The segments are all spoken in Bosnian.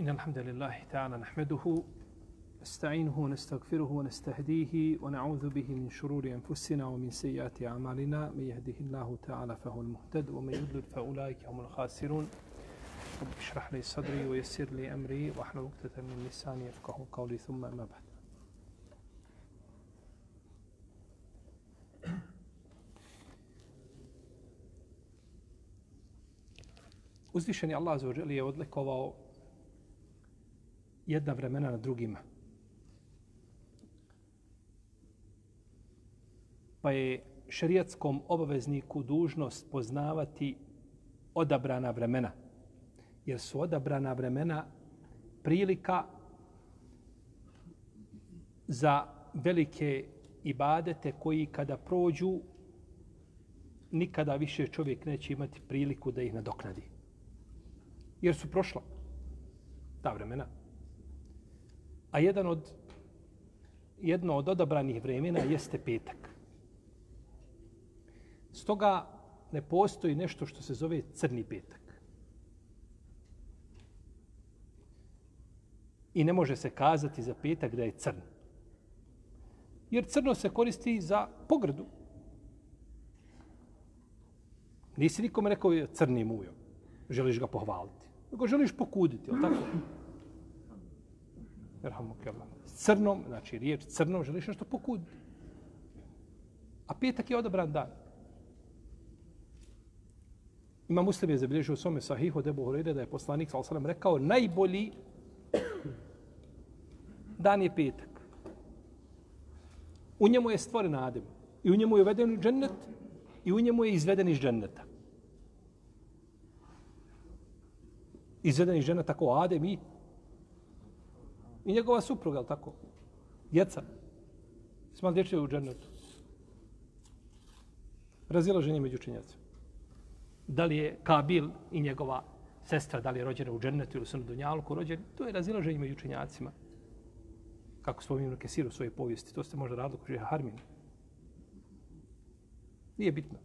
إن الحمد لله تعالى نحمده نستعينه ونستغفره ونستهديه ونعوذ به من شرور أنفسنا ومن سيئات أعمالنا. من يهده الله تعالى فهو المهتد ومن يضلل فأولئك هم الخاسرون. رب اشرح لي صدري ويسر لي أمري واحلل عقدة من لساني يفقه قولي. ثم أما بعد. Uzvišeni Allah za je odlikovao jedna vremena na drugima. Pa je šerijatskom obavezniku dužnost poznavati odabrana vremena. Jer su odabrana vremena prilika za velike ibadete koji kada prođu nikada više čovjek neće imati priliku da ih nadoknadi. Jer su prošla ta vremena. A jedan od jedno od odabranih vremena jeste petak. Stoga ne postoji nešto što se zove crni petak. I ne može se kazati za petak da je crn. Jer crno se koristi za pogrdu. Nisi nikome rekao je crni mujo. Želiš ga pohvaliti. Nego želiš pokuditi, ali tako? Crnom, znači riječ crnom, želiš nešto pokuditi. A petak je odabran dan. Ima muslim je zabilježio u svome sahihu debu Horeide da je poslanik sa osanem rekao najbolji dan je petak. U njemu je stvoren Adem. I u njemu je uveden u džennet i u njemu je izveden iz dženneta. Izveden iz dženneta ko Adem i I njegova supruga, ali tako? Djeca. Smo li u džernetu? Razilaženje među učenjacima. Da li je Kabil i njegova sestra, da li je rođena u džernetu ili su na Dunjalku rođeni, to je razilaženje među činjacima. Kako spominu Kesiru u svojoj povijesti, to ste možda radili kod Harmina. Nije bitno.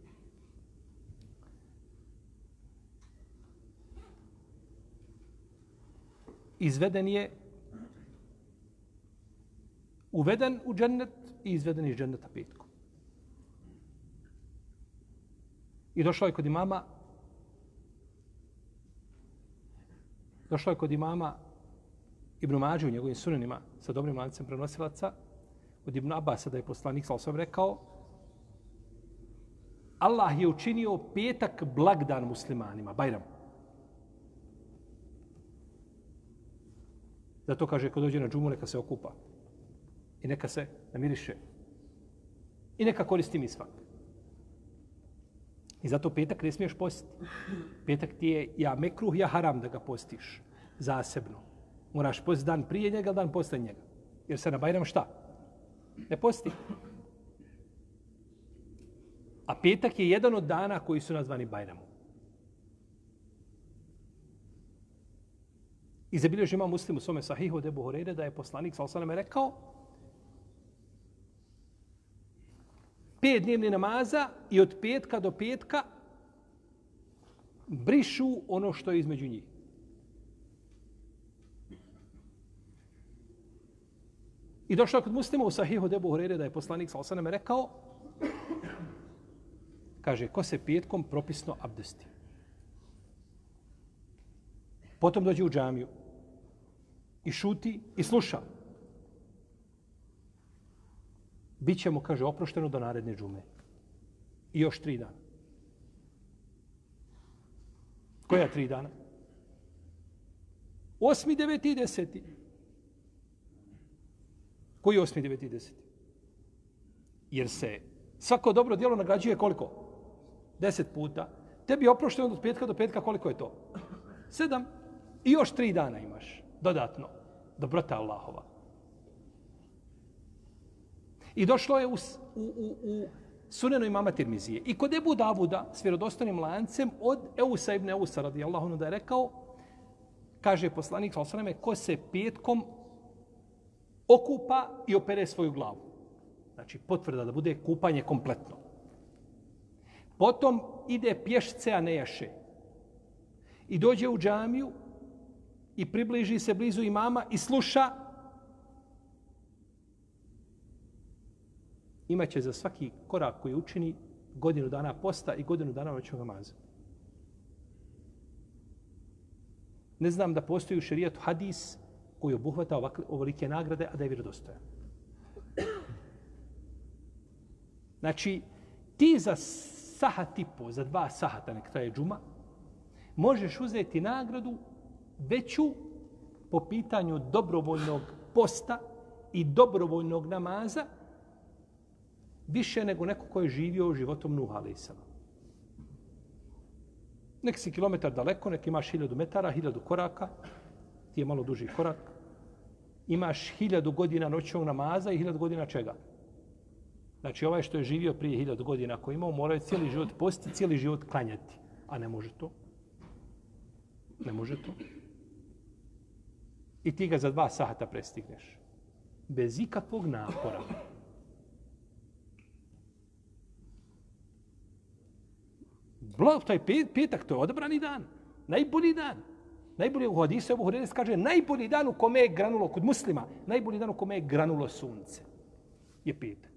Izveden je uveden u džennet i izveden iz dženneta petkom. I došao je kod imama došao je kod imama Ibn Mađe u njegovim sunanima sa dobrim lancem prenosilaca od Ibn Abasa da je poslanik sa osam rekao Allah je učinio petak blagdan muslimanima, Bajram. Zato kaže, ko dođe na džumu, neka se okupa i neka se namiriše. I neka koristi mi svak. I zato petak ne smiješ postiti. Petak ti je ja mekruh, ja haram da ga postiš zasebno. Moraš postiti dan prije njega, dan posle njega. Jer se na Bajram šta? Ne posti. A petak je jedan od dana koji su nazvani Bajramom. I zabilježi ima muslim u svome sahihu debu Horeire da je poslanik sa osaname rekao pet dnevni namaza i od petka do petka brišu ono što je između njih. I došao kod muslima u sahihu debu Hurere da je poslanik sa osaname rekao kaže, ko se petkom propisno abdesti. Potom dođe u džamiju i šuti i sluša bit ćemo, kaže, oprošteno do naredne džume. I još tri dana. Koja tri dana? Osmi, deveti i deseti. Koji osmi, deveti i deseti? Jer se svako dobro djelo nagrađuje koliko? Deset puta. Tebi je oprošteno od petka do petka, koliko je to? Sedam. I još tri dana imaš. Dodatno. Dobrota Allahova. I došlo je u, u, u, u sunenu imama Tirmizije. I kod Ebu Davuda s vjerodostanim lancem od Eusa ibn Eusa radijallahu anhu da je rekao, kaže poslanik sallallahu ko se petkom okupa i opere svoju glavu. Znači potvrda da bude kupanje kompletno. Potom ide pješce, a ne jaše. I dođe u džamiju i približi se blizu imama i sluša, imaće za svaki korak koji učini godinu dana posta i godinu dana noćnog namaza. Ne znam da postoji u šerijatu hadis koji obuhvata ovakve, ovolike nagrade, a da je vjerodostojan. Znači, ti za sahat i po, za dva sahata, nek traje džuma, možeš uzeti nagradu veću po pitanju dobrovoljnog posta i dobrovoljnog namaza više nego neko ko je živio životom Nuh a.s. Nek si kilometar daleko, nek imaš hiljadu metara, hiljadu koraka, ti je malo duži korak, imaš hiljadu godina noćnog namaza i hiljadu godina čega? Znači ovaj što je živio prije hiljadu godina koji imao, mora je cijeli život posti, cijeli život klanjati. A ne može to. Ne može to. I ti ga za dva sahata prestigneš. Bez ikakvog napora. Blav, taj petak, to je odabrani dan. Najbolji dan. Najbolji u hadisu, Ebu Hureyre kaže, najbolji dan u kome je granulo, kod muslima, najbolji dan u kome je granulo sunce, je petak.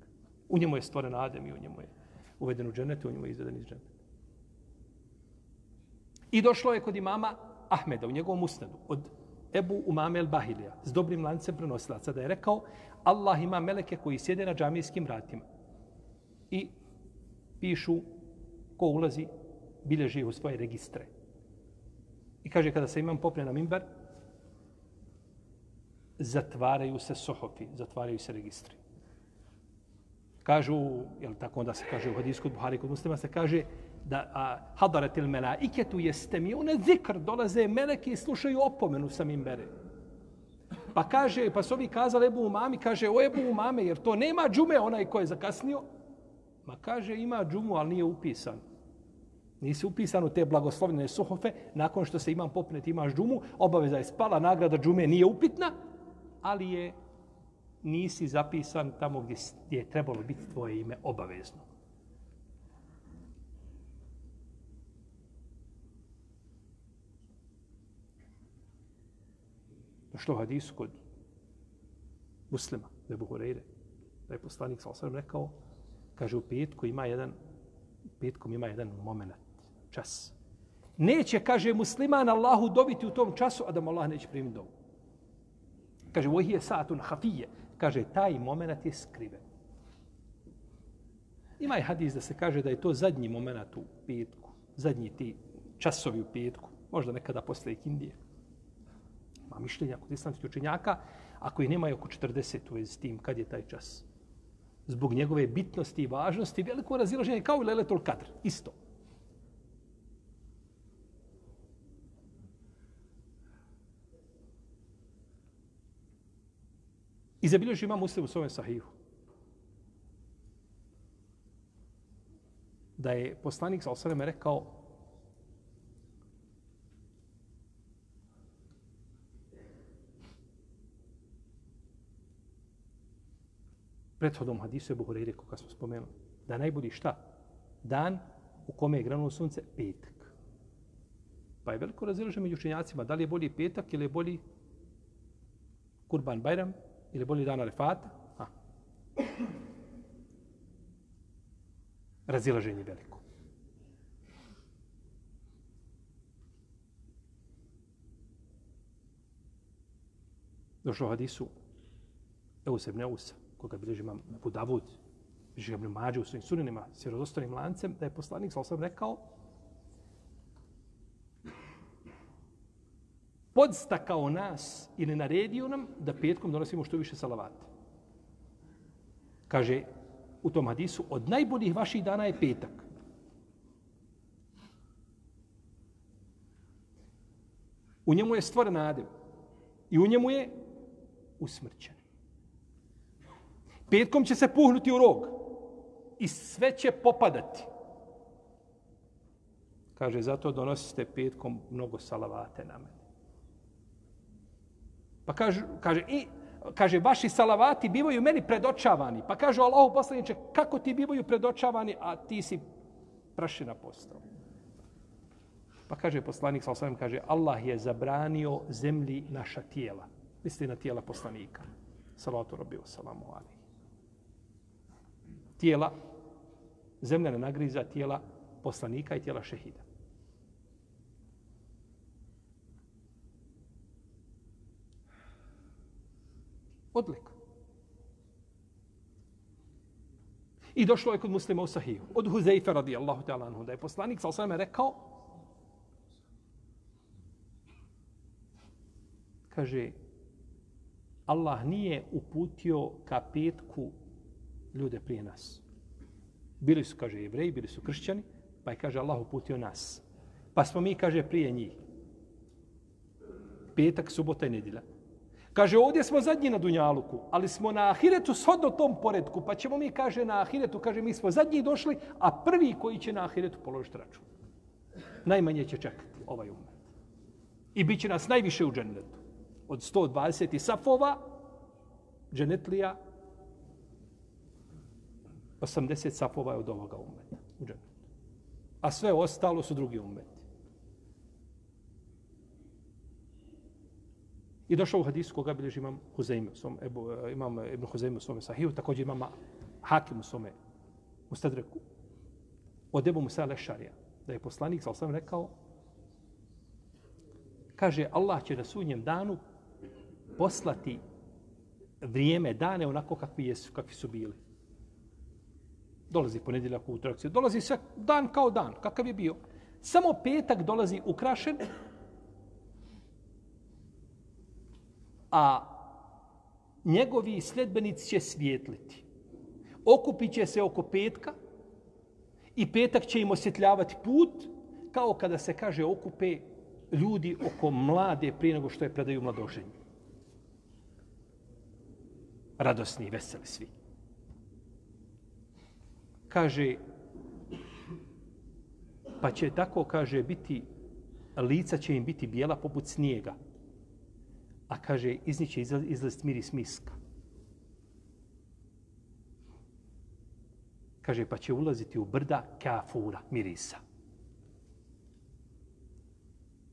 U njemu je stvoren Adem i u njemu je uveden u dženete, u njemu je izveden iz dženete. I došlo je kod imama Ahmeda u njegovom usnadu od Ebu Umame el Bahilija s dobrim lancem prenosilaca da je rekao Allah ima meleke koji sjede na džamijskim vratima i pišu ko ulazi, bilježi u svoje registre. I kaže, kada se imam popne na mimbar, zatvaraju se sohofi, zatvaraju se registri. Kažu, jel tako onda se kaže u hadijsku Buhari kod muslima, se kaže da a, hadaretil melaiketu jeste mi one zikr, dolaze meleki i slušaju opomenu sa mimbere. Pa kaže, pa su ovi kazali Ebu Umami, kaže, o Ebu Umame, jer to nema džume onaj ko je zakasnio. Ma kaže, ima džumu, ali nije upisan. Nisi upisan u te blagoslovljene suhofe, nakon što se imam popnet, imaš džumu, obaveza je spala, nagrada džume nije upitna, ali je nisi zapisan tamo gdje je trebalo biti tvoje ime obavezno. Došlo hadisu kod muslima, Ebu Hureyre, da je poslanik sa osvijem rekao, kaže u petku ima jedan, petkom ima jedan moment, čas. Neće, kaže musliman Allahu dobiti u tom času, a da mu Allah neće primiti dovu. Kaže, vohi je satun hafije. Kaže, taj moment je skriven. Ima i hadis da se kaže da je to zadnji moment u petku. Zadnji ti časovi u petku. Možda nekada posle ikindije. Ma mišljenja kod islamskih učenjaka, ako ih nema oko 40 u vezi s tim, kad je taj čas? Zbog njegove bitnosti i važnosti, veliko razilaženje kao i Leletul Kadr. Isto. I zabilježi ima muslim u svojem sahihu. Da je poslanik sa osaleme rekao prethodom hadisu je Buhurire, koga smo spomenuli, da najbolji šta? Dan u kome je granulo sunce, petak. Pa je veliko razilaženje među učenjacima, da li je bolji petak ili je bolji Kurban Bajram, Ili bolji dan Arefata? Ha. Razilaženje veliko. Došlo u hadisu Eus ibn Eusa, koga bilježi imam Abu Davud, bilježi ga mađu u svojim suninima s lancem, da je poslanik sa osam rekao podstakao nas ili naredio nam da petkom donosimo što više salavata. Kaže u tom hadisu, od najboljih vaših dana je petak. U njemu je stvoren Adem. I u njemu je usmrćen. Petkom će se puhnuti u rog. I sve će popadati. Kaže, zato donosite petkom mnogo salavate na mene. Pa kaže, kaže, i, kaže, vaši salavati bivaju meni predočavani. Pa kaže Allahu poslaniče, kako ti bivaju predočavani, a ti si prašina postao. Pa kaže poslanik, sa osvijem, kaže, Allah je zabranio zemlji naša tijela. Misli na tijela poslanika. Salatu robio, salamu alaihi. Tijela, zemlja ne nagriza tijela poslanika i tijela šehida. Odlika. I došlo je kod muslima u sahiju. Od Huzeifa radijallahu ta'ala anhu. Da je poslanik sa osvame rekao kaže Allah nije uputio ka petku ljude prije nas. Bili su, kaže, jevreji, bili su kršćani, pa je, kaže, Allah uputio nas. Pa smo mi, kaže, prije njih. Petak, subota i nedjelja. Kaže, ovdje smo zadnji na Dunjaluku, ali smo na Ahiretu shodno tom poredku, pa ćemo mi, kaže, na Ahiretu, kaže, mi smo zadnji došli, a prvi koji će na Ahiretu položiti račun. Najmanje će čekati ovaj umet. I bit će nas najviše u džennetu. Od 120 safova, dženetlija, 80 safova je od ovoga umeta u džennetu. A sve ostalo su drugi umeti. I došao u hadisu koga bilježi imam Huzeime, imam Ibn Huzeime u svome sahiju, također imam Hakim u svome Mustadreku. Od Ebu Musa Lešarija, da je poslanik, sal sam rekao, kaže, Allah će na sudnjem danu poslati vrijeme, dane onako kakvi, jesu, kakvi su bili. Dolazi ponedjeljak u utorak, dolazi sve dan kao dan, kakav je bio. Samo petak dolazi ukrašen, a njegovi sljedbenici će svijetliti. Okupit će se oko petka i petak će im osjetljavati put, kao kada se kaže okupe ljudi oko mlade prije nego što je predaju mladoženju. Radosni i veseli svi. Kaže, pa će tako, kaže, biti, lica će im biti bijela poput snijega a kaže iz njih će izlaziti miris miska. Kaže pa će ulaziti u brda kafura mirisa.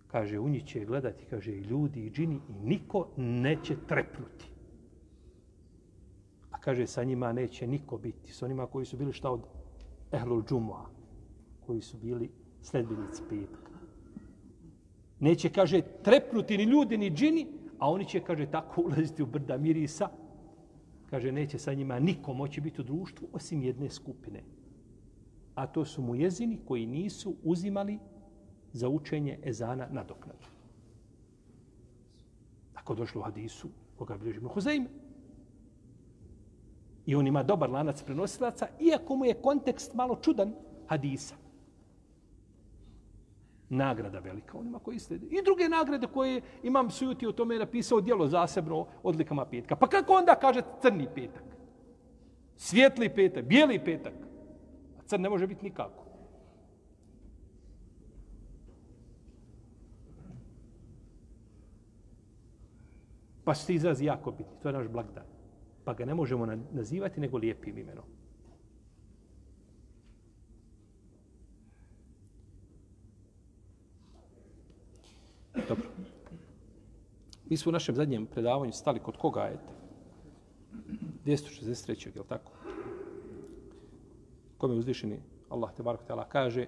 Kaže u njih će gledati kaže i ljudi i džini i niko neće trepnuti. A kaže sa njima neće niko biti. Sa onima koji su bili šta od ehlul džumua koji su bili sledbenici petka. Neće, kaže, trepnuti ni ljudi, ni džini, a oni će, kaže, tako ulaziti u brda mirisa, kaže, neće sa njima niko moći biti u društvu osim jedne skupine. A to su mu jezini koji nisu uzimali za učenje ezana na doknadu. Tako došlo u hadisu koga bilježi Ibn Huzeime. I on ima dobar lanac prenosilaca, iako mu je kontekst malo čudan hadisa nagrada velika onima koji slijede. I druge nagrade koje imam sujuti o tome je napisao dijelo zasebno odlikama petka. Pa kako onda kaže crni petak? Svijetli petak, bijeli petak. A crn ne može biti nikako. Pa se izrazi jako bitni. To je naš blagdan. Pa ga ne možemo nazivati nego lijepim imenom. Mi smo u našem zadnjem predavanju stali kod koga je? 263. je li tako? Kome uzvišeni Allah te barak tala kaže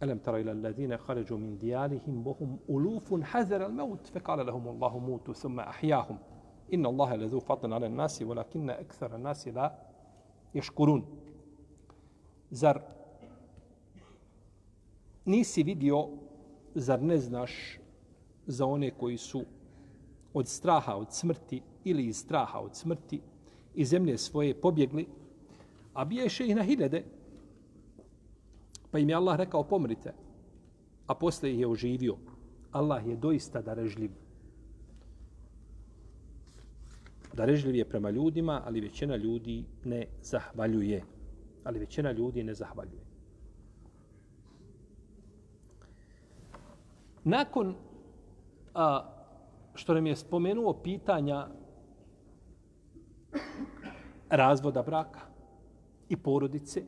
Alam tara ila alladhina kharaju min diyarihim wa hum ulufun hazar al-maut fa qala lahum Allah mutu thumma ahyahum inna Allah la dhu fadlan ala an-nasi walakinna akthara an-nasi la yashkurun Zar nisi vidio zar ne znaš za one koji su od straha od smrti ili iz straha od smrti i zemlje svoje pobjegli, a biješe ih na hiljade, pa im je Allah rekao pomrite, a posle ih je oživio. Allah je doista darežljiv. Darežljiv je prema ljudima, ali većina ljudi ne zahvaljuje. Ali većina ljudi ne zahvaljuje. Nakon a, što nam je spomenuo pitanja razvoda braka i porodice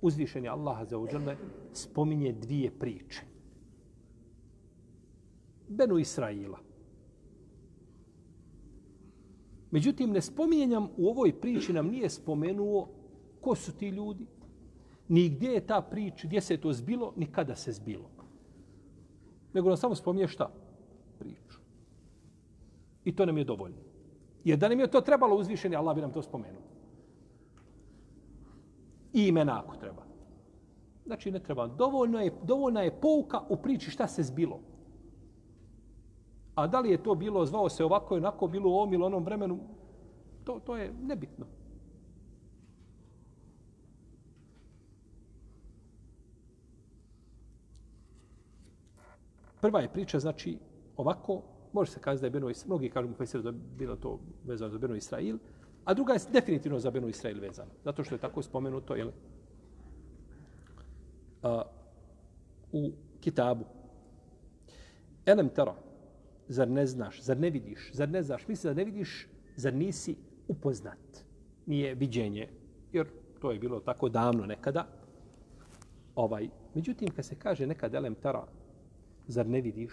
uzvišenje Allah za uđele spominje dvije priče. Benu Israila. Međutim, ne spominjenjam u ovoj priči nam nije spomenuo ko su ti ljudi, ni gdje je ta priča, gdje se je to zbilo, ni kada se zbilo. Nego nam samo spominje šta? I to nam je dovoljno. Jer da nam je to trebalo uzvišeni, Allah bi nam to spomenuo. I imena ako treba. Znači ne treba. Dovoljno je, dovoljna je pouka u priči šta se zbilo. A da li je to bilo, zvao se ovako i onako, bilo u ovom ili onom vremenu, to, to je nebitno. Prva je priča, znači, ovako, može se kazati da je Beno Israil, mnogi kažu mu Fesir da je bilo to vezano za Beno Israel, a druga je definitivno za Beno Israel vezana, zato što je tako spomenuto, jel, a, u kitabu. Elem tera, zar ne znaš, zar ne vidiš, zar ne znaš, misli da ne vidiš, zar nisi upoznat, nije viđenje, jer to je bilo tako davno nekada. Ovaj, međutim, kad se kaže nekad elem tera, zar ne vidiš?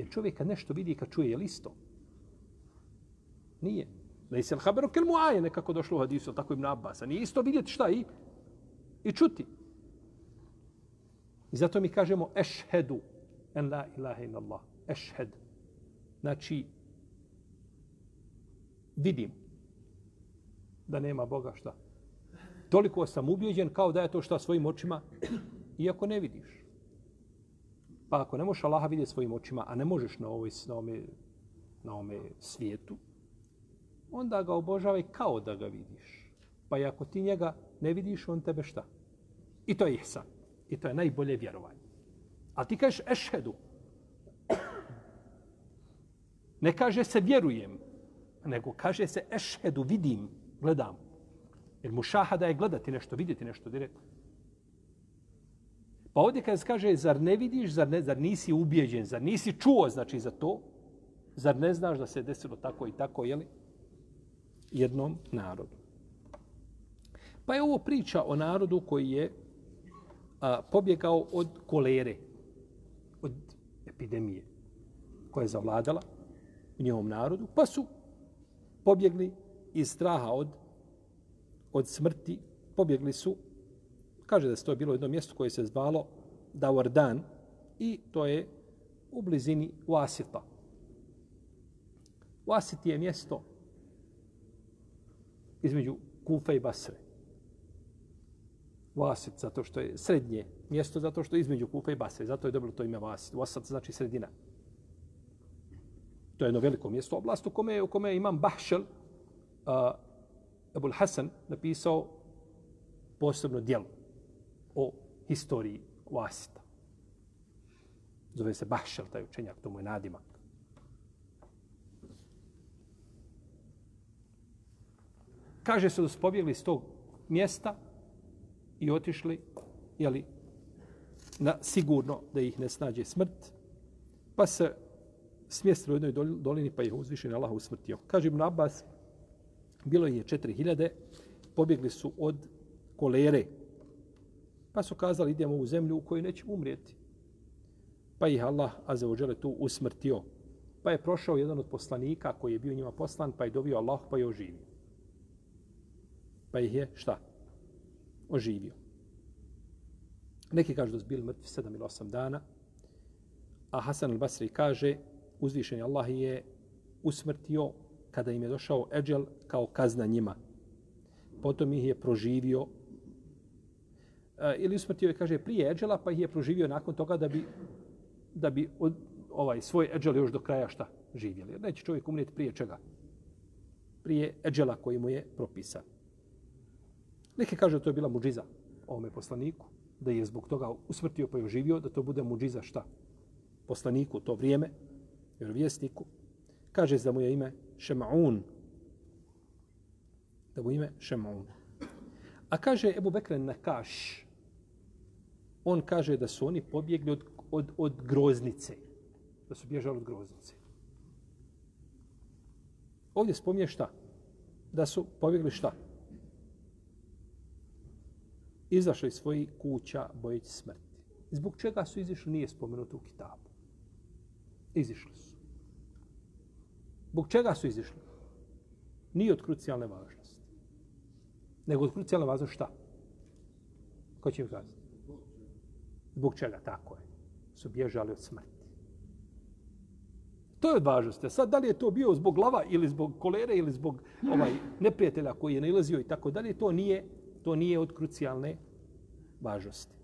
Jer čovjek kad nešto vidi, kad čuje, je li isto? Nije. Ne se haberu kel muaje, nekako došlo u hadisu, tako im nabasa. Nije isto vidjeti šta i, i čuti. I zato mi kažemo ešhedu en la ilaha in Allah. Ešhed. Znači, vidim da nema Boga šta. Toliko sam ubijeđen kao da je to šta svojim očima, iako ne vidiš. Pa ako ne možeš Allaha vidjeti svojim očima, a ne možeš na, ovoj, na, ovome, na ovome svijetu, onda ga obožavaj kao da ga vidiš. Pa i ako ti njega ne vidiš, on tebe šta? I to je ihsan. I to je najbolje vjerovanje. A ti kažeš ešhedu. Ne kaže se vjerujem, nego kaže se ešhedu, vidim, gledam. Jer mušahada je gledati nešto, vidjeti nešto direktno. Pa ovdje kada se kaže, zar ne vidiš, zar, ne, zar nisi ubijeđen, zar nisi čuo, znači, za to, zar ne znaš da se desilo tako i tako, jeli, jednom narodu. Pa je ovo priča o narodu koji je a, pobjegao od kolere, od epidemije koja je zavladala u njihovom narodu, pa su pobjegli iz straha od, od smrti, pobjegli su Kaže da se to bilo jedno mjesto koje se zvalo Dawardan i to je u blizini Wasita. Wasit je mjesto između Kufa i Basre. Wasit, zato što je srednje mjesto, zato što je između Kufa i Basre. Zato je dobro to ime Wasit. Wasit znači sredina. To je jedno veliko mjesto oblast u kome, u kome imam Bahšel, uh, Ebul Hasan, napisao posebno djelo o historiji Vasita. Zove se Bahšel, taj učenjak, to mu je nadimak. Kaže se da su pobjegli iz tog mjesta i otišli, jeli, na sigurno da ih ne snađe smrt, pa se smjestili u jednoj dolini, pa ih uzvišen Allah usmrtio. Kaže Ibn Abbas, bilo je 4000, pobjegli su od kolere, Pa su kazali idemo u zemlju u kojoj nećemo umrijeti. Pa ih Allah azza wa jalla tu usmrtio. Pa je prošao jedan od poslanika koji je bio njima poslan, pa je dovio Allah pa je oživio. Pa ih je šta? Oživio. Neki kažu da su bili mrtvi 7 ili 8 dana, a Hasan al-Basri kaže uzvišeni Allah je usmrtio kada im je došao eđel kao kazna njima. Potom ih je proživio E, ili usmrtio je, kaže, prije Eđela, pa ih je proživio nakon toga da bi, da bi od, ovaj svoj Eđel još do kraja šta živjeli. Jer neće čovjek umrijeti prije čega? Prije Eđela koji mu je propisan. Neki kaže da to je bila muđiza ovome poslaniku, da je zbog toga usmrtio pa je oživio, da to bude muđiza šta? Poslaniku u to vrijeme, vjerovjesniku. Kaže da mu je ime Šemaun. Da mu ime Šemaun. A kaže Ebu Bekren Nakaš, on kaže da su oni pobjegli od, od, od groznice. Da su bježali od groznice. Ovdje spominje šta? Da su pobjegli šta? izašli iz svojih kuća bojeći smrti. Zbog čega su izišli nije spomenuto u kitabu. Izišli su. Zbog čega su izišli? Nije od krucijalne važnosti. Nego od krucijalne važnosti šta? Ko će mi kazati? Zbog čega? Tako je. Su bježali od smrti. To je od važnosti. Sad, da li je to bio zbog glava ili zbog kolere ili zbog ovaj neprijatelja koji je nalazio i tako dalje, to nije, to nije od krucijalne važnosti.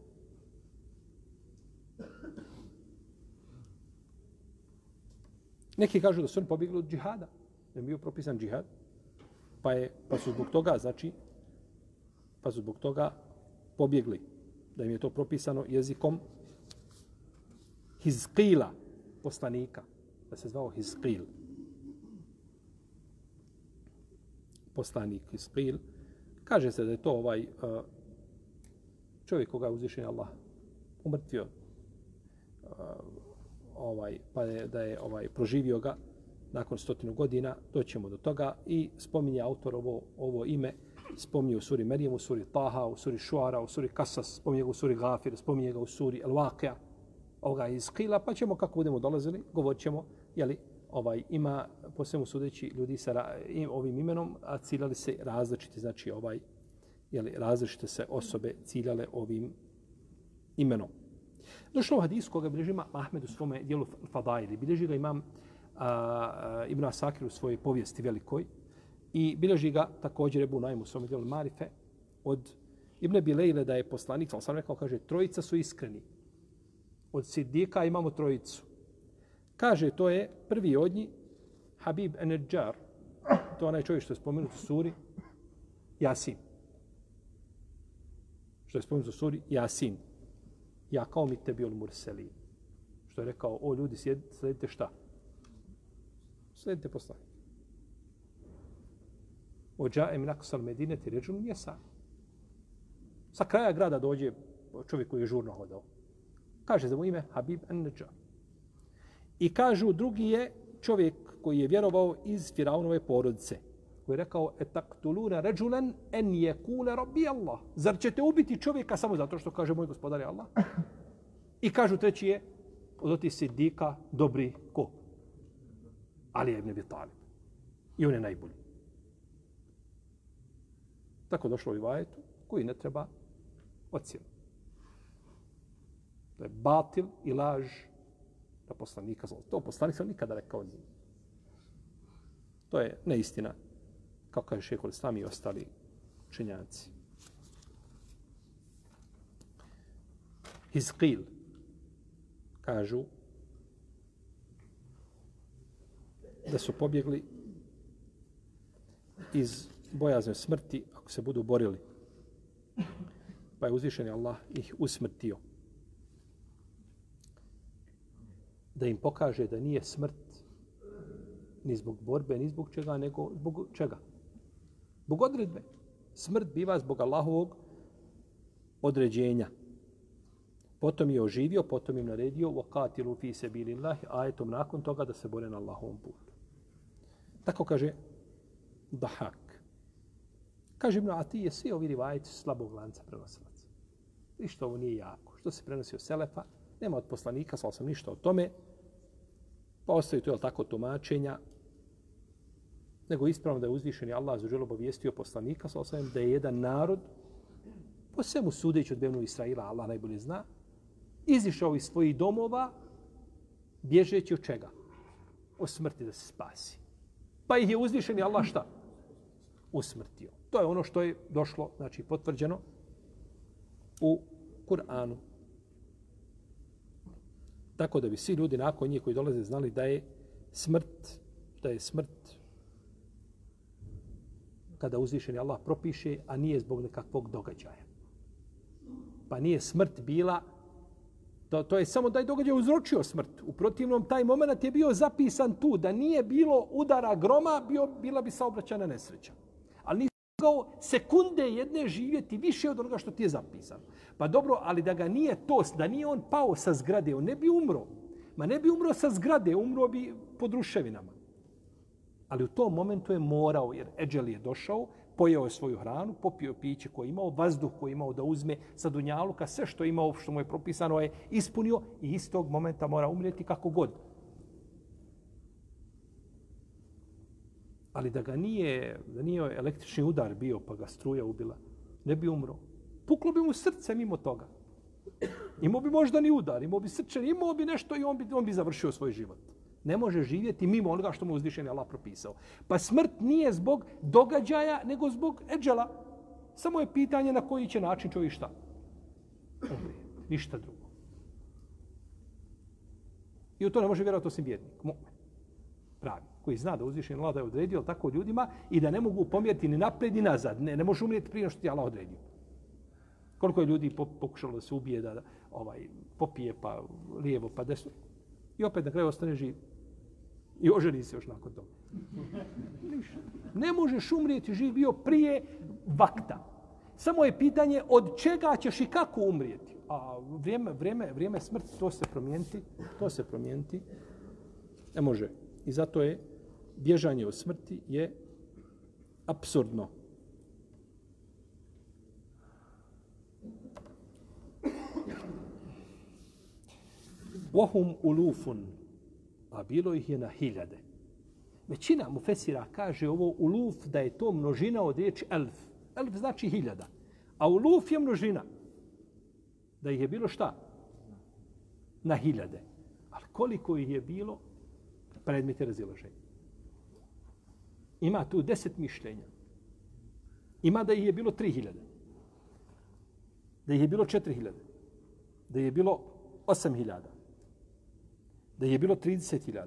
Neki kažu da su oni pobjegli od džihada. Da je bio propisan džihad. Pa, je, pa su zbog toga, znači, pa su zbog toga pobjegli. Da im je to propisano jezikom hizqila, poslanika. Da se zvao hizqil. Poslanik hizqil. Kaže se da je to ovaj uh, čovjek koga je uzvišen Allah umrtvio uh, ovaj pa je da je ovaj proživio ga nakon stotinu godina doćemo do toga i spominje autor ovo ovo ime spominje u suri Merijem, u suri Taha, u suri Šuara, u suri Kasas, spominje ga u suri Gafir, spominje ga u suri El Waqia, ovoga iz Kila, pa ćemo kako budemo dolazili, govorit ćemo, jeli, ovaj, ima po svemu sudeći ljudi sa ovim imenom, a ciljali se različiti, znači ovaj, jeli, različite se osobe ciljale ovim imenom. Došlo u hadisu koga bilježi ima Ahmed u svome dijelu Fadaili. Bilježi ga imam a, Ibn Asakir u svojoj povijesti velikoj. I bilježi ga također Ebu Najmu u svome dijelu Marife od Ibn Bilejle da je poslanik, ali sam rekao, kaže, trojica su iskreni. Od Sidika imamo trojicu. Kaže, to je prvi od njih, Habib Enerđar, to je onaj čovjek što je spomenut u suri, Jasin. Što je spomenut u suri, Jasin ja kao mi tebi ol murseli. Što je rekao, o ljudi, sledite šta? Sledite poslanik. Ođa em naksal medine ti ređun mjesa. Sa kraja grada dođe čovjek koji je žurno hodao. Kaže za mu ime Habib an-Najjar. I kažu drugi je čovjek koji je vjerovao iz Firaunove porodice koji je rekao etaktuluna ređulen en je kule rabbi Allah. Zar ćete ubiti čovjeka samo zato što kaže moj gospodar je Allah? I kažu treći je odoti sidika dobri ko? Ali je ibn Talib. I on je najbolji. Tako došlo i vajetu koji ne treba ocjenu. To je batil i laž da poslanika zlo. To poslanik sam nikada rekao nije. To je neistina kao kaže šehol Islam i ostali činjanci. Hizqil kažu da su pobjegli iz bojazne smrti ako se budu borili. Pa je uzvišen Allah ih usmrtio. Da im pokaže da nije smrt ni zbog borbe, ni zbog čega, nego zbog čega? Zbog odredbe. Smrt biva zbog Allahovog određenja. Potom je oživio, potom im naredio وَقَاتِلُوا فِي سَبِيلِ اللَّهِ ajetom nakon toga da se bore na Allahovom putu. Tako kaže Dahak. Kaže Ibn Atije, svi ovi rivajeti su slabog lanca prenosilaca. Ništa što ovo nije jako. Što se prenosi od Selefa, nema od poslanika, slao sam ništa o tome. Pa ostaje to, je tako, tumačenja nego ispravno da je uzvišeni Allah za želo obavijestio poslanika slao sam da je jedan narod, po svemu sudeći od Bevnu Israila, Allah najbolje zna, izišao iz svojih domova, bježeći od čega? O smrti da se spasi. Pa ih je uzvišeni Allah šta? Usmrtio. To je ono što je došlo, znači potvrđeno u Kur'anu. Tako da bi svi ljudi nakon njih koji dolaze znali da je smrt, da je smrt kada uzvišeni Allah propiše, a nije zbog nekakvog događaja. Pa nije smrt bila, to, to je samo da je događaj uzročio smrt. U protivnom, taj moment je bio zapisan tu, da nije bilo udara groma, bio, bila bi saobraćana nesreća. Mogao sekunde jedne živjeti više od onoga što ti je zapisano. Pa dobro, ali da ga nije to, da nije on pao sa zgrade, on ne bi umro. Ma ne bi umro sa zgrade, umro bi pod ruševinama. Ali u tom momentu je morao, jer Eđel je došao, pojeo je svoju hranu, popio piće koje je imao, vazduh koji je imao da uzme sa dunjaluka, sve što je imao, što mu je propisano je ispunio i istog momenta mora umrijeti kako god. Ali da ga nije, da nije električni udar bio pa ga struja ubila, ne bi umro. Puklo bi mu srce mimo toga. Imao bi možda ni udar, imao bi srčan, imao bi nešto i on bi, on bi završio svoj život. Ne može živjeti mimo onoga što mu uzvišen je Allah propisao. Pa smrt nije zbog događaja, nego zbog eđela. Samo je pitanje na koji će način čovjek šta. Umri. Ništa drugo. I u to ne može vjerovati osim vjernik. Pravi. Koji zna da uzvišen Allah da je odredio tako ljudima i da ne mogu pomjeriti ni napred ni nazad. Ne, ne može umrijeti prije što ti Allah odredio. Koliko je ljudi pokušalo da se ubije, da ovaj, popije pa lijevo pa desno. I opet na kraju ostane živ. I oženi se još nakon toga. Ne možeš umrijeti živ bio prije vakta. Samo je pitanje od čega ćeš i kako umrijeti. A vrijeme, vrijeme, vrijeme smrti, to se promijeniti, to se promijeniti ne može. I zato je bježanje od smrti je absurdno. Wahum ulufun. A bilo ih je na hiljade. Većina mu fesira kaže ovo uluf da je to množina od riječi elf. Elf znači hiljada. A uluf je množina. Da ih je bilo šta? Na hiljade. Ali koliko ih je bilo? Predmeti razilaženja. Ima tu deset mišljenja. Ima da ih je bilo tri hiljade. Da ih je bilo četiri hiljade. Da ih je bilo osam hiljada da je bilo 30.000,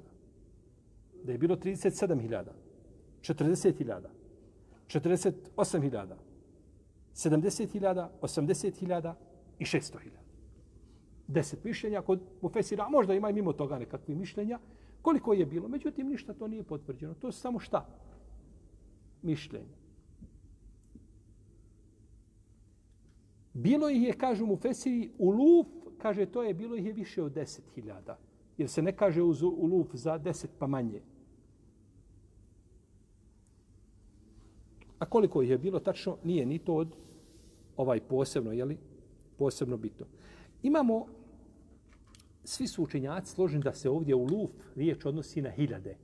da je bilo 37.000, 40.000, 48.000, 70.000, 80.000 i 600.000. Deset mišljenja kod Mufesira, možda ima i mimo toga nekakvi mišljenja, koliko je bilo. Međutim, ništa to nije potvrđeno. To je samo šta? Mišljenje. Bilo ih je, kažu mu Fesiri, u Luf, kaže, to je bilo ih je više od 10.000 jer se ne kaže uz uluf za deset pa manje. A koliko ih je bilo tačno, nije ni to od ovaj posebno, jeli, posebno bito. Imamo, svi su učenjaci složeni da se ovdje u luf riječ odnosi na hiljade.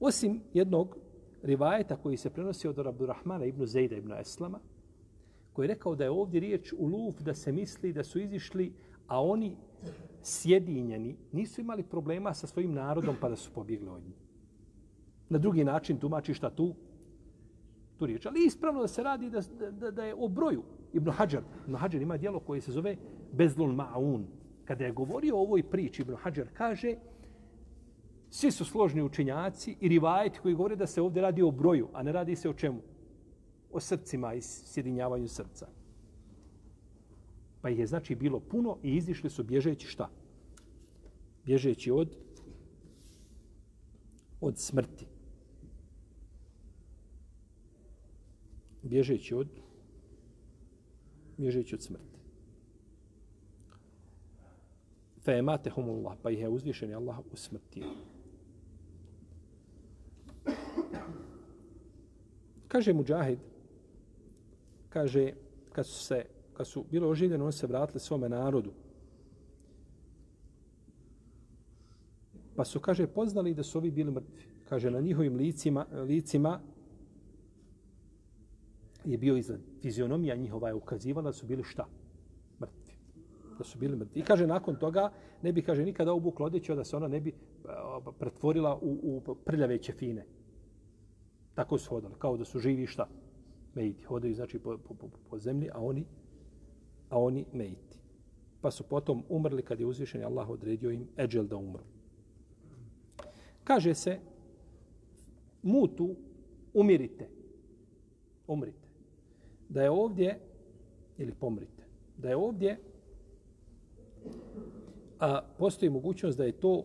Osim jednog rivajeta koji se prenosi od Abdurrahmana ibn Zejda ibn Eslama, koji je rekao da je ovdje riječ u luf da se misli da su izišli, a oni sjedinjeni nisu imali problema sa svojim narodom pa da su pobjegli od njih. Na drugi način tumači šta tu? Tu riječ. Ali ispravno da se radi da, da, da je o broju. Ibn Hajar, Ibn Hajar ima dijelo koje se zove Bezlun Ma'un. Kada je govorio o ovoj priči, Ibn Hajar kaže svi su složni učinjaci i rivajeti koji govore da se ovdje radi o broju, a ne radi se o čemu? O srcima i sjedinjavanju srca. Pa ih je znači bilo puno i izišli su bježeći šta? Bježeći od od smrti. Bježeći od bježeći od smrti. Fe ematehumullah, pa ih je uzvišen Allah usmrtio. Kaže Mujahid, kaže, kad su se kad su bili oživljeni, oni se vratili svome narodu. Pa su, kaže, poznali da su ovi bili mrtvi. Kaže, na njihovim licima, licima je bio izgled. Fizionomija njihova je ukazivala da su bili šta? Mrtvi. Da su bili mrtvi. I kaže, nakon toga, ne bi, kaže, nikada obuklo odjećo da se ona ne bi e, pretvorila u, u prljave ćefine. Tako su hodali, kao da su živi šta? Mejiti. Hodaju, znači, po, po, po, po zemlji, a oni a oni mejiti. Pa su potom umrli kad je uzvišen Allah odredio im eđel da umru. Kaže se, mutu, umirite. Umrite. Da je ovdje, ili pomrite, da je ovdje, a postoji mogućnost da je to,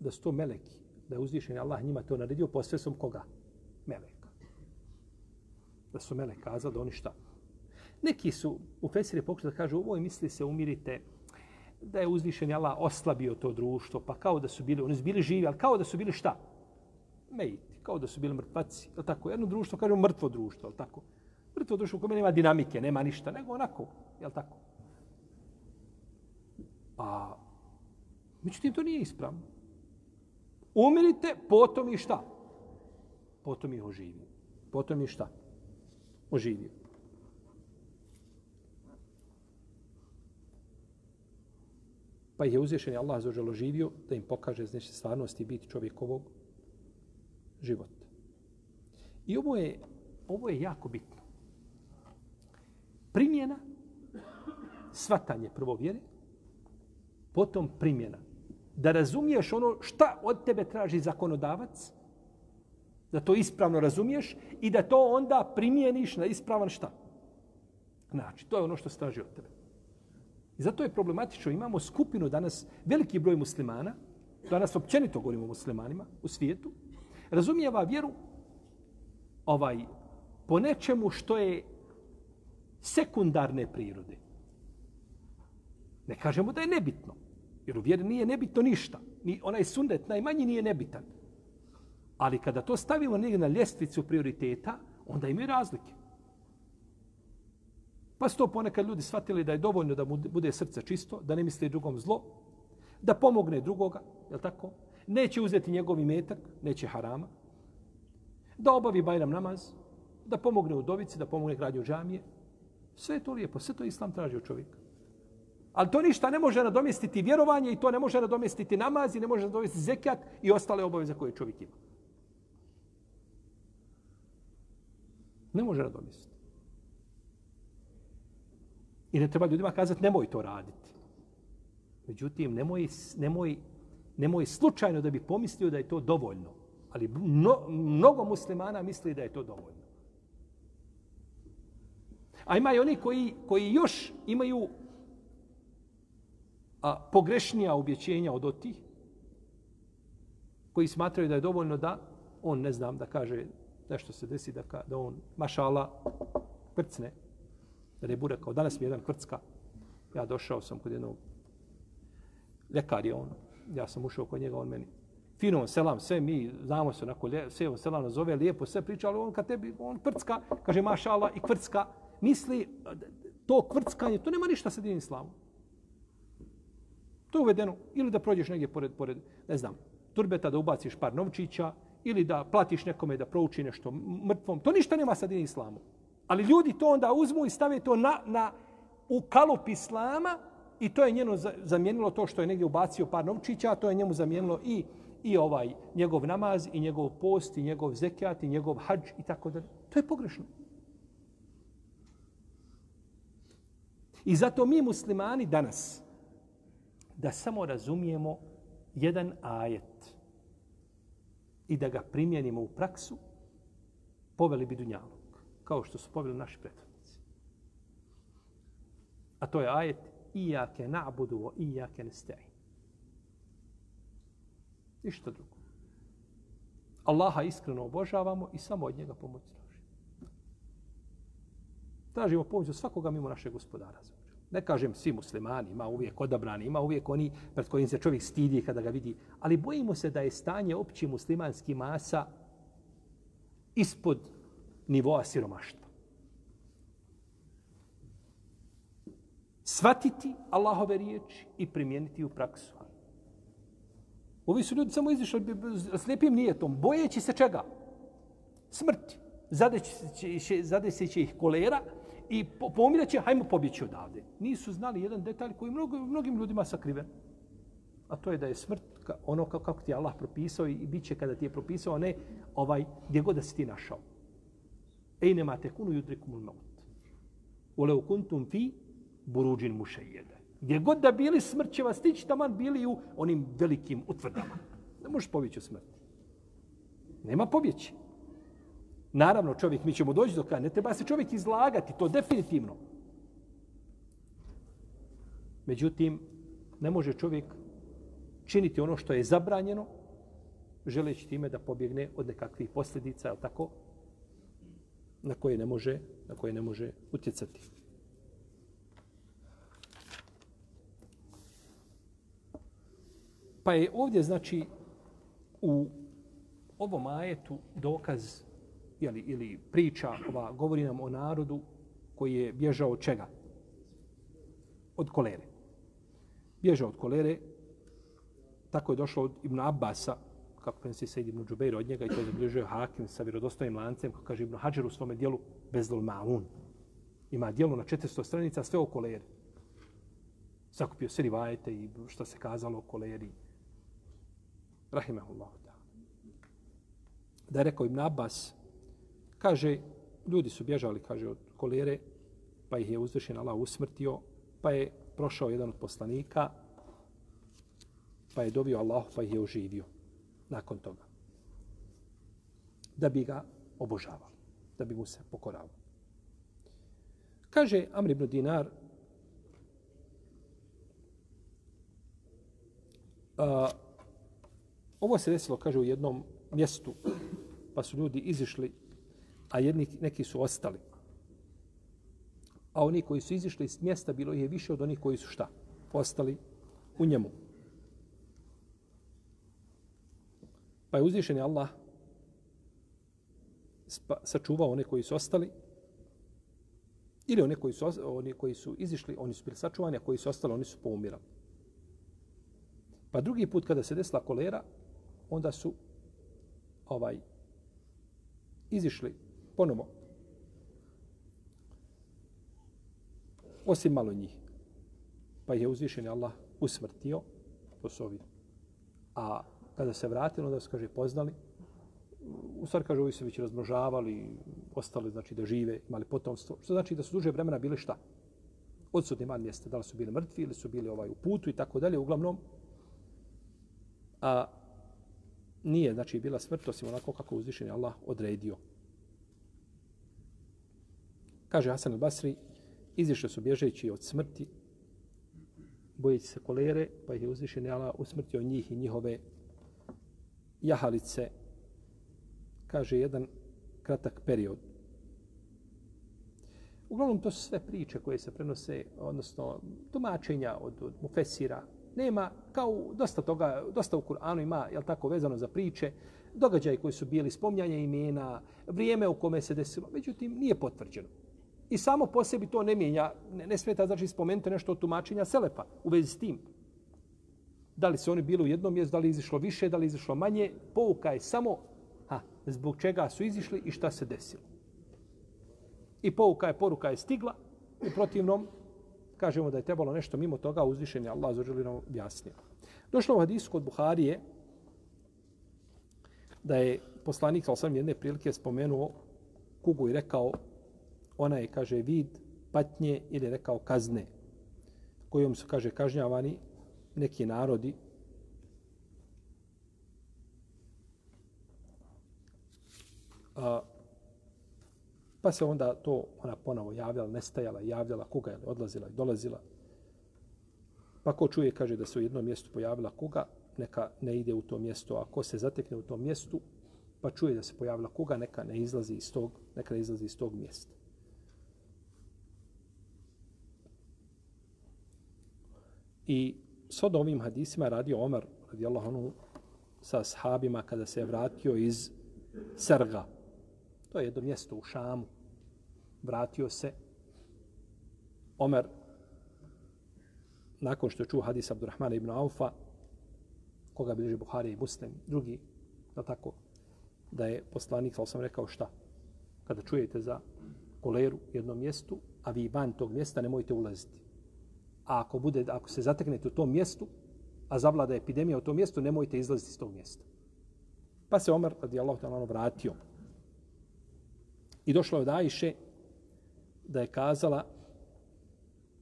da su to meleki, da je uzvišen Allah njima to naredio posredstvom koga? Da su mele kazali da oni šta? Neki su u Fesire pokušali da kažu, ovoj misli se umirite, da je uzvišen Allah oslabio to društvo, pa kao da su bili, oni su bili živi, ali kao da su bili šta? mejiti, kao da su bili mrtvaci. Je tako? Jedno društvo, kažemo mrtvo društvo, je tako? Mrtvo društvo u kome nema dinamike, nema ništa, nego onako, je tako? Pa, međutim, to nije ispravno. Umirite, potom i šta? Potom ih oživi. Potom i šta? Oživio. Pa ih je uzvišen Allah za oželo živio da im pokaže znači, stvarnosti biti čovjekovog života. I ovo je, ovo je jako bitno. Primjena, svatanje prvo vjere, potom primjena. Da razumiješ ono šta od tebe traži zakonodavac, da to ispravno razumiješ i da to onda primijeniš na ispravan šta. Znači, to je ono što se traži od tebe. I zato je problematično. Imamo skupinu danas, veliki broj muslimana, danas općenito govorimo o muslimanima u svijetu, razumijeva vjeru ovaj, po nečemu što je sekundarne prirode. Ne kažemo da je nebitno. Jer u vjeri nije nebitno ništa. Ni onaj sundet najmanji nije nebitan. Ali kada to stavimo negdje na ljestvicu prioriteta, onda imaju razlike. Pa su to ponekad ljudi shvatili da je dovoljno da mu bude srce čisto, da ne misli drugom zlo, da pomogne drugoga, je tako? Neće uzeti njegov imetak, neće harama, da obavi bajram namaz, da pomogne u dovici, da pomogne gradnju džamije. Sve je to lijepo, sve to islam traži od čovjeka. Ali to ništa ne može nadomjestiti vjerovanje i to ne može nadomjestiti namaz i ne može nadomjestiti zekijat i ostale obaveze koje čovjek ima. Ne može nadomjestiti. I ne treba ljudima kazati nemoj to raditi. Međutim, nemoj, nemoj, nemoj slučajno da bi pomislio da je to dovoljno. Ali mno, mnogo muslimana misli da je to dovoljno. A ima i oni koji, koji još imaju a, pogrešnija objećenja od otih, koji smatraju da je dovoljno da on, ne znam, da kaže nešto se desi, da, ka, da on, mašala, prcne, da ne bude kao danas mi jedan krcka. Ja došao sam kod jednog ljekar on. Ja sam ušao kod njega, on meni fino selam, sve mi znamo se onako, sve on selam nazove, lijepo sve priča, ali on kad tebi, on krcka, kaže mašala i krcka, misli to krckanje, to nema ništa sa dinim islamu. To je uvedeno. Ili da prođeš negdje pored, pored, ne znam, turbeta da ubaciš par novčića, ili da platiš nekome da prouči nešto mrtvom. To ništa nema sa din islamu. Ali ljudi to onda uzmu i stave to na, na, u kalup islama i to je njeno zamijenilo to što je negdje ubacio par novčića, a to je njemu zamijenilo i i ovaj njegov namaz i njegov post i njegov zekat i njegov hadž i tako da to je pogrešno. I zato mi muslimani danas da samo razumijemo jedan ajet i da ga primjenimo u praksu, poveli bi dunjalog kao što su poveli naši prethodnici. A to je ajet Iyake na'budu wa iyake nesta'in. Ništa drugo. Allaha iskreno obožavamo i samo od njega pomoć tražimo. Tražimo pomoć od svakoga mimo našeg gospodara. Ne kažem svi muslimani, ima uvijek odabrani, ima uvijek oni pred kojim se čovjek stidi kada ga vidi. Ali bojimo se da je stanje opći muslimanski masa ispod nivoa siromaštva. Svatiti Allahove riječi i primijeniti u praksu. Ovi su ljudi samo izišli slijepim nijetom, bojeći se čega? Smrti. Zadeći će ih kolera i pomirat će, hajmo pobjeći odavde. Nisu znali jedan detalj koji mnogo, mnogim ljudima sakriven. A to je da je smrt ono kako ti je Allah propisao i bit će kada ti je propisao, a ne ovaj, gdje god da si ti našao. Ej, nema tekunu judrikumul maut. Uleu kuntum fi buruđin mušejede. Gdje god da bili smrt će vas stići, taman bili u onim velikim utvrdama. Ne možeš pobjeći u smrt. Nema pobjeći. Naravno, čovjek, mi ćemo doći do kraja, ne treba se čovjek izlagati, to definitivno. Međutim, ne može čovjek činiti ono što je zabranjeno, želeći time da pobjegne od nekakvih posljedica, je tako? Na koje ne može, na koje ne može utjecati. Pa je ovdje, znači, u ovom ajetu dokaz jeli, ili priča ova, govori nam o narodu koji je bježao od čega? Od kolere. Bježao od kolere, tako je došlo od Ibn Abbasa, kako prenosi se Ibn Džubeir od njega i to je zabližio Hakim sa vjerodostojnim lancem, kako kaže Ibn Hajar u svome dijelu Bezdol Ma'un. Ima dijelo na 400 stranica, sve o koleri. Sakupio se rivajete i što se kazalo o koleri. Rahimahullah. Da je rekao Ibn Abbas, kaže, ljudi su bježali, kaže, od kolere, pa ih je uzvišen Allah usmrtio, pa je prošao jedan od poslanika, pa je dobio Allah, pa ih je oživio nakon toga. Da bi ga obožavali, da bi mu se pokoravali. Kaže Amr ibn Dinar, a, ovo se desilo, kaže, u jednom mjestu, pa su ljudi izišli, a jedni, neki su ostali. A oni koji su izišli iz mjesta, bilo je više od onih koji su šta? Ostali u njemu. Pa je uzvišen Allah sačuvao one koji su ostali ili one koji su, oni koji su izišli, oni su bili sačuvani, a koji su ostali, oni su poumirali. Pa drugi put kada se desila kolera, onda su ovaj izišli ponovo. Osim malo njih. Pa je uzvišen Allah usmrtio, to su ovi. A kada se vratilo, da su, kaže, poznali, u stvari, kaže, ovi su već razmnožavali, ostali, znači, da žive, imali potomstvo, što znači da su duže vremena bili šta? Odsudni man mjesta, da li su bili mrtvi ili su bili ovaj u putu i tako dalje, uglavnom, a nije, znači, bila smrt, osim onako kako uzvišen Allah odredio. Kaže Hasan al-Basri, izišli su bježeći od smrti, bojeći se kolere, pa ih je uzvišen Allah usmrtio njih i njihove jahalice, kaže jedan kratak period. Uglavnom, to su sve priče koje se prenose, odnosno tumačenja od, od mufesira. Nema, kao dosta toga, dosta u Kur'anu ima, jel tako, vezano za priče, događaje koji su bili, spomljanje imena, vrijeme u kome se desilo, međutim, nije potvrđeno. I samo po sebi to ne mijenja, ne, ne smeta znači spomenuti nešto od tumačenja Selefa u vezi s tim. Da li se oni bili u jednom mjestu, da li izišlo više, da li izišlo manje, pouka je samo ha, zbog čega su izišli i šta se desilo. I pouka je, poruka je stigla, u protivnom kažemo da je trebalo nešto mimo toga, uzvišen je Allah zađeli nam objasnio. Došlo u hadisu kod Buharije da je poslanik, ali sam jedne prilike spomenuo kugu i rekao, ona je, kaže, vid patnje ili rekao kazne, kojom su, kaže, kažnjavani neki narodi a, pa se onda to ona ponovo javljala, nestajala, javljala, kuga je odlazila i dolazila. Pa ko čuje, kaže da se u jednom mjestu pojavila kuga, neka ne ide u to mjesto, a ko se zatekne u tom mjestu, pa čuje da se pojavila kuga, neka ne izlazi iz tog, neka ne izlazi iz tog mjesta. I s od ovim hadisima radio Omer, radijallahu anhu, sa sahabima kada se je vratio iz Serga. To je jedno mjesto u Šamu. Vratio se Omer nakon što je čuo hadis Abdurrahmana ibn Aufa, koga bilježi Buhari i Muslim, drugi, da tako, da je poslanik, ali sam rekao šta, kada čujete za koleru u jednom mjestu, a vi van tog mjesta nemojte ulaziti. A ako, bude, ako se zateknete u tom mjestu, a zavlada epidemija u tom mjestu, nemojte izlaziti iz tog mjesta. Pa se Omer, radi Allah, ono vratio. I došlo je od Ajše da je kazala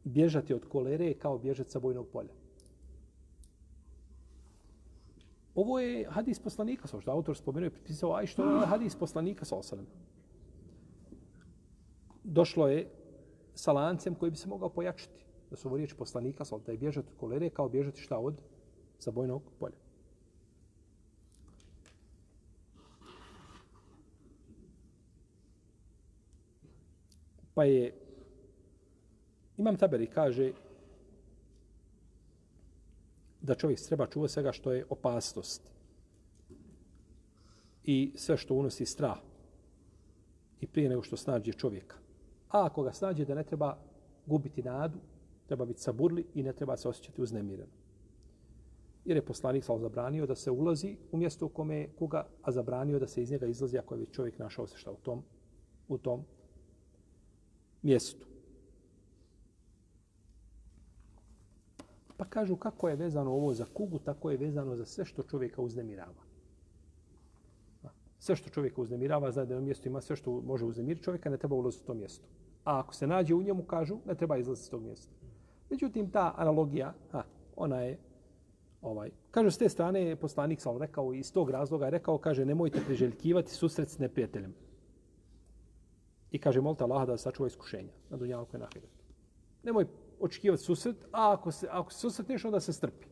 bježati od kolere kao bježati sa bojnog polja. Ovo je hadis poslanika, što autor spomenuo i pripisao Ajše, to je ovaj hadis poslanika, sa osanem. Došlo je sa lancem koji bi se mogao pojačiti da su ovo riječi poslanika, da je bježati od kolere kao bježati šta od zabojnog polja. Pa je Imam Taberi kaže da čovjek treba čuva svega što je opasnost. i sve što unosi strah i prije nego što snađe čovjeka. A ako ga snađe da ne treba gubiti nadu, treba biti saburli i ne treba se osjećati uznemireno. Jer je poslanik sa zabranio da se ulazi u mjesto u kome je kuga, a zabranio da se iz njega izlazi ako je čovjek našao se šta u tom, u tom mjestu. Pa kažu kako je vezano ovo za kugu, tako je vezano za sve što čovjeka uznemirava. Sve što čovjeka uznemirava, zna da je mjesto ima sve što može uznemiriti čovjeka, ne treba ulaziti u to mjesto. A ako se nađe u njemu, kažu, ne treba izlaziti iz tog mjesta. Međutim, ta analogija, ha, ona je, ovaj, kaže, s te strane je poslanik sam rekao, iz tog razloga je rekao, kaže, nemojte priželjkivati susret s neprijateljem. I kaže, molite Allah da sačuva iskušenja na dunjavu koje nahiru. Nemoj očekivati susret, a ako se, ako se susretneš, onda se strpi.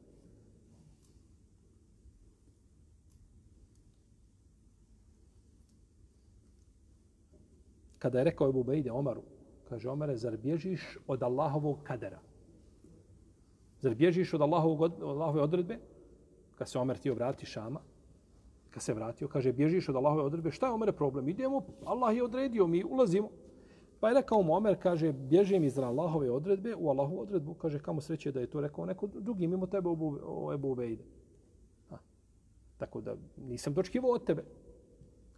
Kada je rekao Ebu Bejde Omaru, kaže Omare, zar bježiš od Allahovog kadera? Zar bježiš od od Allahove odredbe? Kad se Omer ti obrati Šama, kad se vratio, kaže, bježiš od Allahove odredbe, šta je Omer problem? Idemo, Allah je odredio, mi ulazimo. Pa je rekao mu Omer, kaže, bježim iz Allahove odredbe u Allahovu odredbu. Kaže, kamo sreće da je to rekao neko drugi mimo tebe o Ebu Ubejde. Tako da nisam dočkivao od tebe.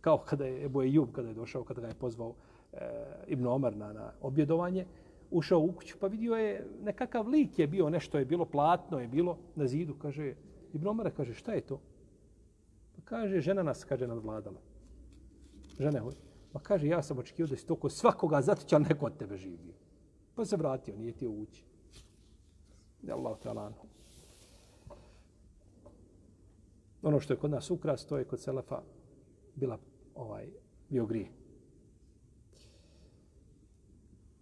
Kao kada je Ebu Ejub, kada je došao, kada ga je pozvao e, Ibn Omar na, na objedovanje, ušao u kuću, pa vidio je nekakav lik je bio, nešto je bilo, platno je bilo na zidu. Kaže, Ibn Omara kaže, šta je to? Pa kaže, žena nas, kaže, nadvladala. Žene. Pa kaže, ja sam očekio da si toko svakoga zatića neko od tebe živio. Pa se vratio, nije ti ući. Ja Allah talanu. Ono što je kod nas ukras, to je kod Selefa bila ovaj bio grije.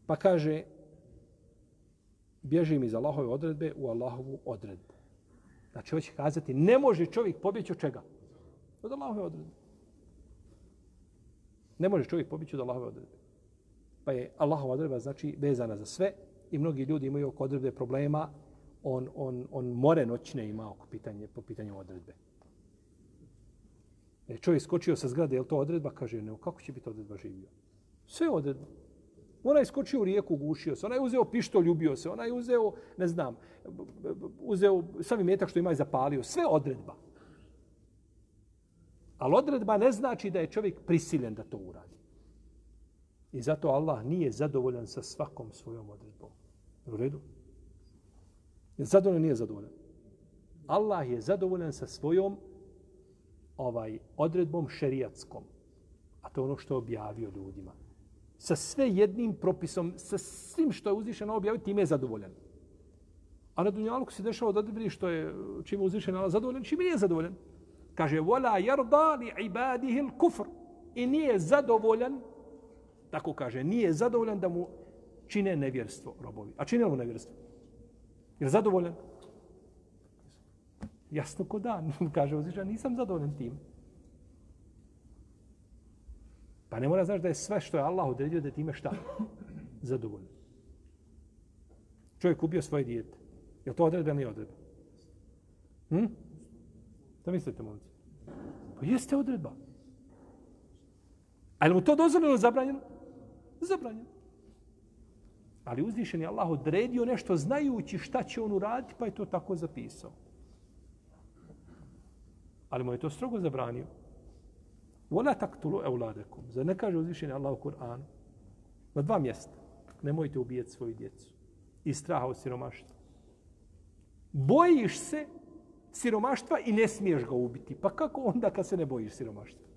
Pa kaže, bježim iz Allahove odredbe u Allahovu odredbu. Znači, hoće kazati, ne može čovjek pobjeći od čega? Od Allahove odredbe. Ne može čovjek pobjeći od Allahove odredbe. Pa je Allahova odredba znači vezana za sve i mnogi ljudi imaju oko odredbe problema. On, on, on more noćne ima oko pitanje, po pitanju odredbe. E, čovjek skočio sa zgrade, je to odredba? Kaže, ne, kako će biti odredba živio? Sve je odredba. Ona je skočio u rijeku, gušio se. Ona je uzeo pištolj, ljubio se. Ona je uzeo, ne znam, uzeo sami metak što ima i zapalio. Sve odredba. Ali odredba ne znači da je čovjek prisiljen da to uradi. I zato Allah nije zadovoljan sa svakom svojom odredbom. U redu? Je zadovoljan nije zadovoljan? Allah je zadovoljan sa svojom ovaj odredbom šerijatskom. A to je ono što je objavio ljudima. Sa sve jednim propisom, sa svim što je uzvišeno objavio, time je zadovoljan. A na Dunjaluku se dešava da odredbi što je čime je Allah zadovoljan, čime nije zadovoljan. Kaže, vola jarda li ibadihi kufr. I nije zadovoljan, tako kaže, nije zadovoljan da mu čine nevjerstvo robovi. A čine mu nevjerstvo? Je zadovoljan? Jasno ko da, kaže uzvišan, nisam zadovoljan tim. Pa ne mora znaš da je sve što je Allah odredio da time šta? Zadovoljno. Čovjek ubio svoje dijete. Je to odredba ili nije odredba? Hm? Šta mislite, momci? Pa jeste odredba. A je mu to dozvoljeno zabranjeno? Zabranjeno. Ali uzvišen je Allah odredio nešto znajući šta će on uraditi, pa je to tako zapisao. Ali mu je to strogo zabranio. Vola taktulu euladekum. Zar ne kaže uzvišenje Allah u Kur'anu? Na dva mjesta. Nemojte ubijeti svoju djecu. I straha od siromaštva. Bojiš se siromaštva i ne smiješ ga ubiti. Pa kako onda kad se ne bojiš siromaštva?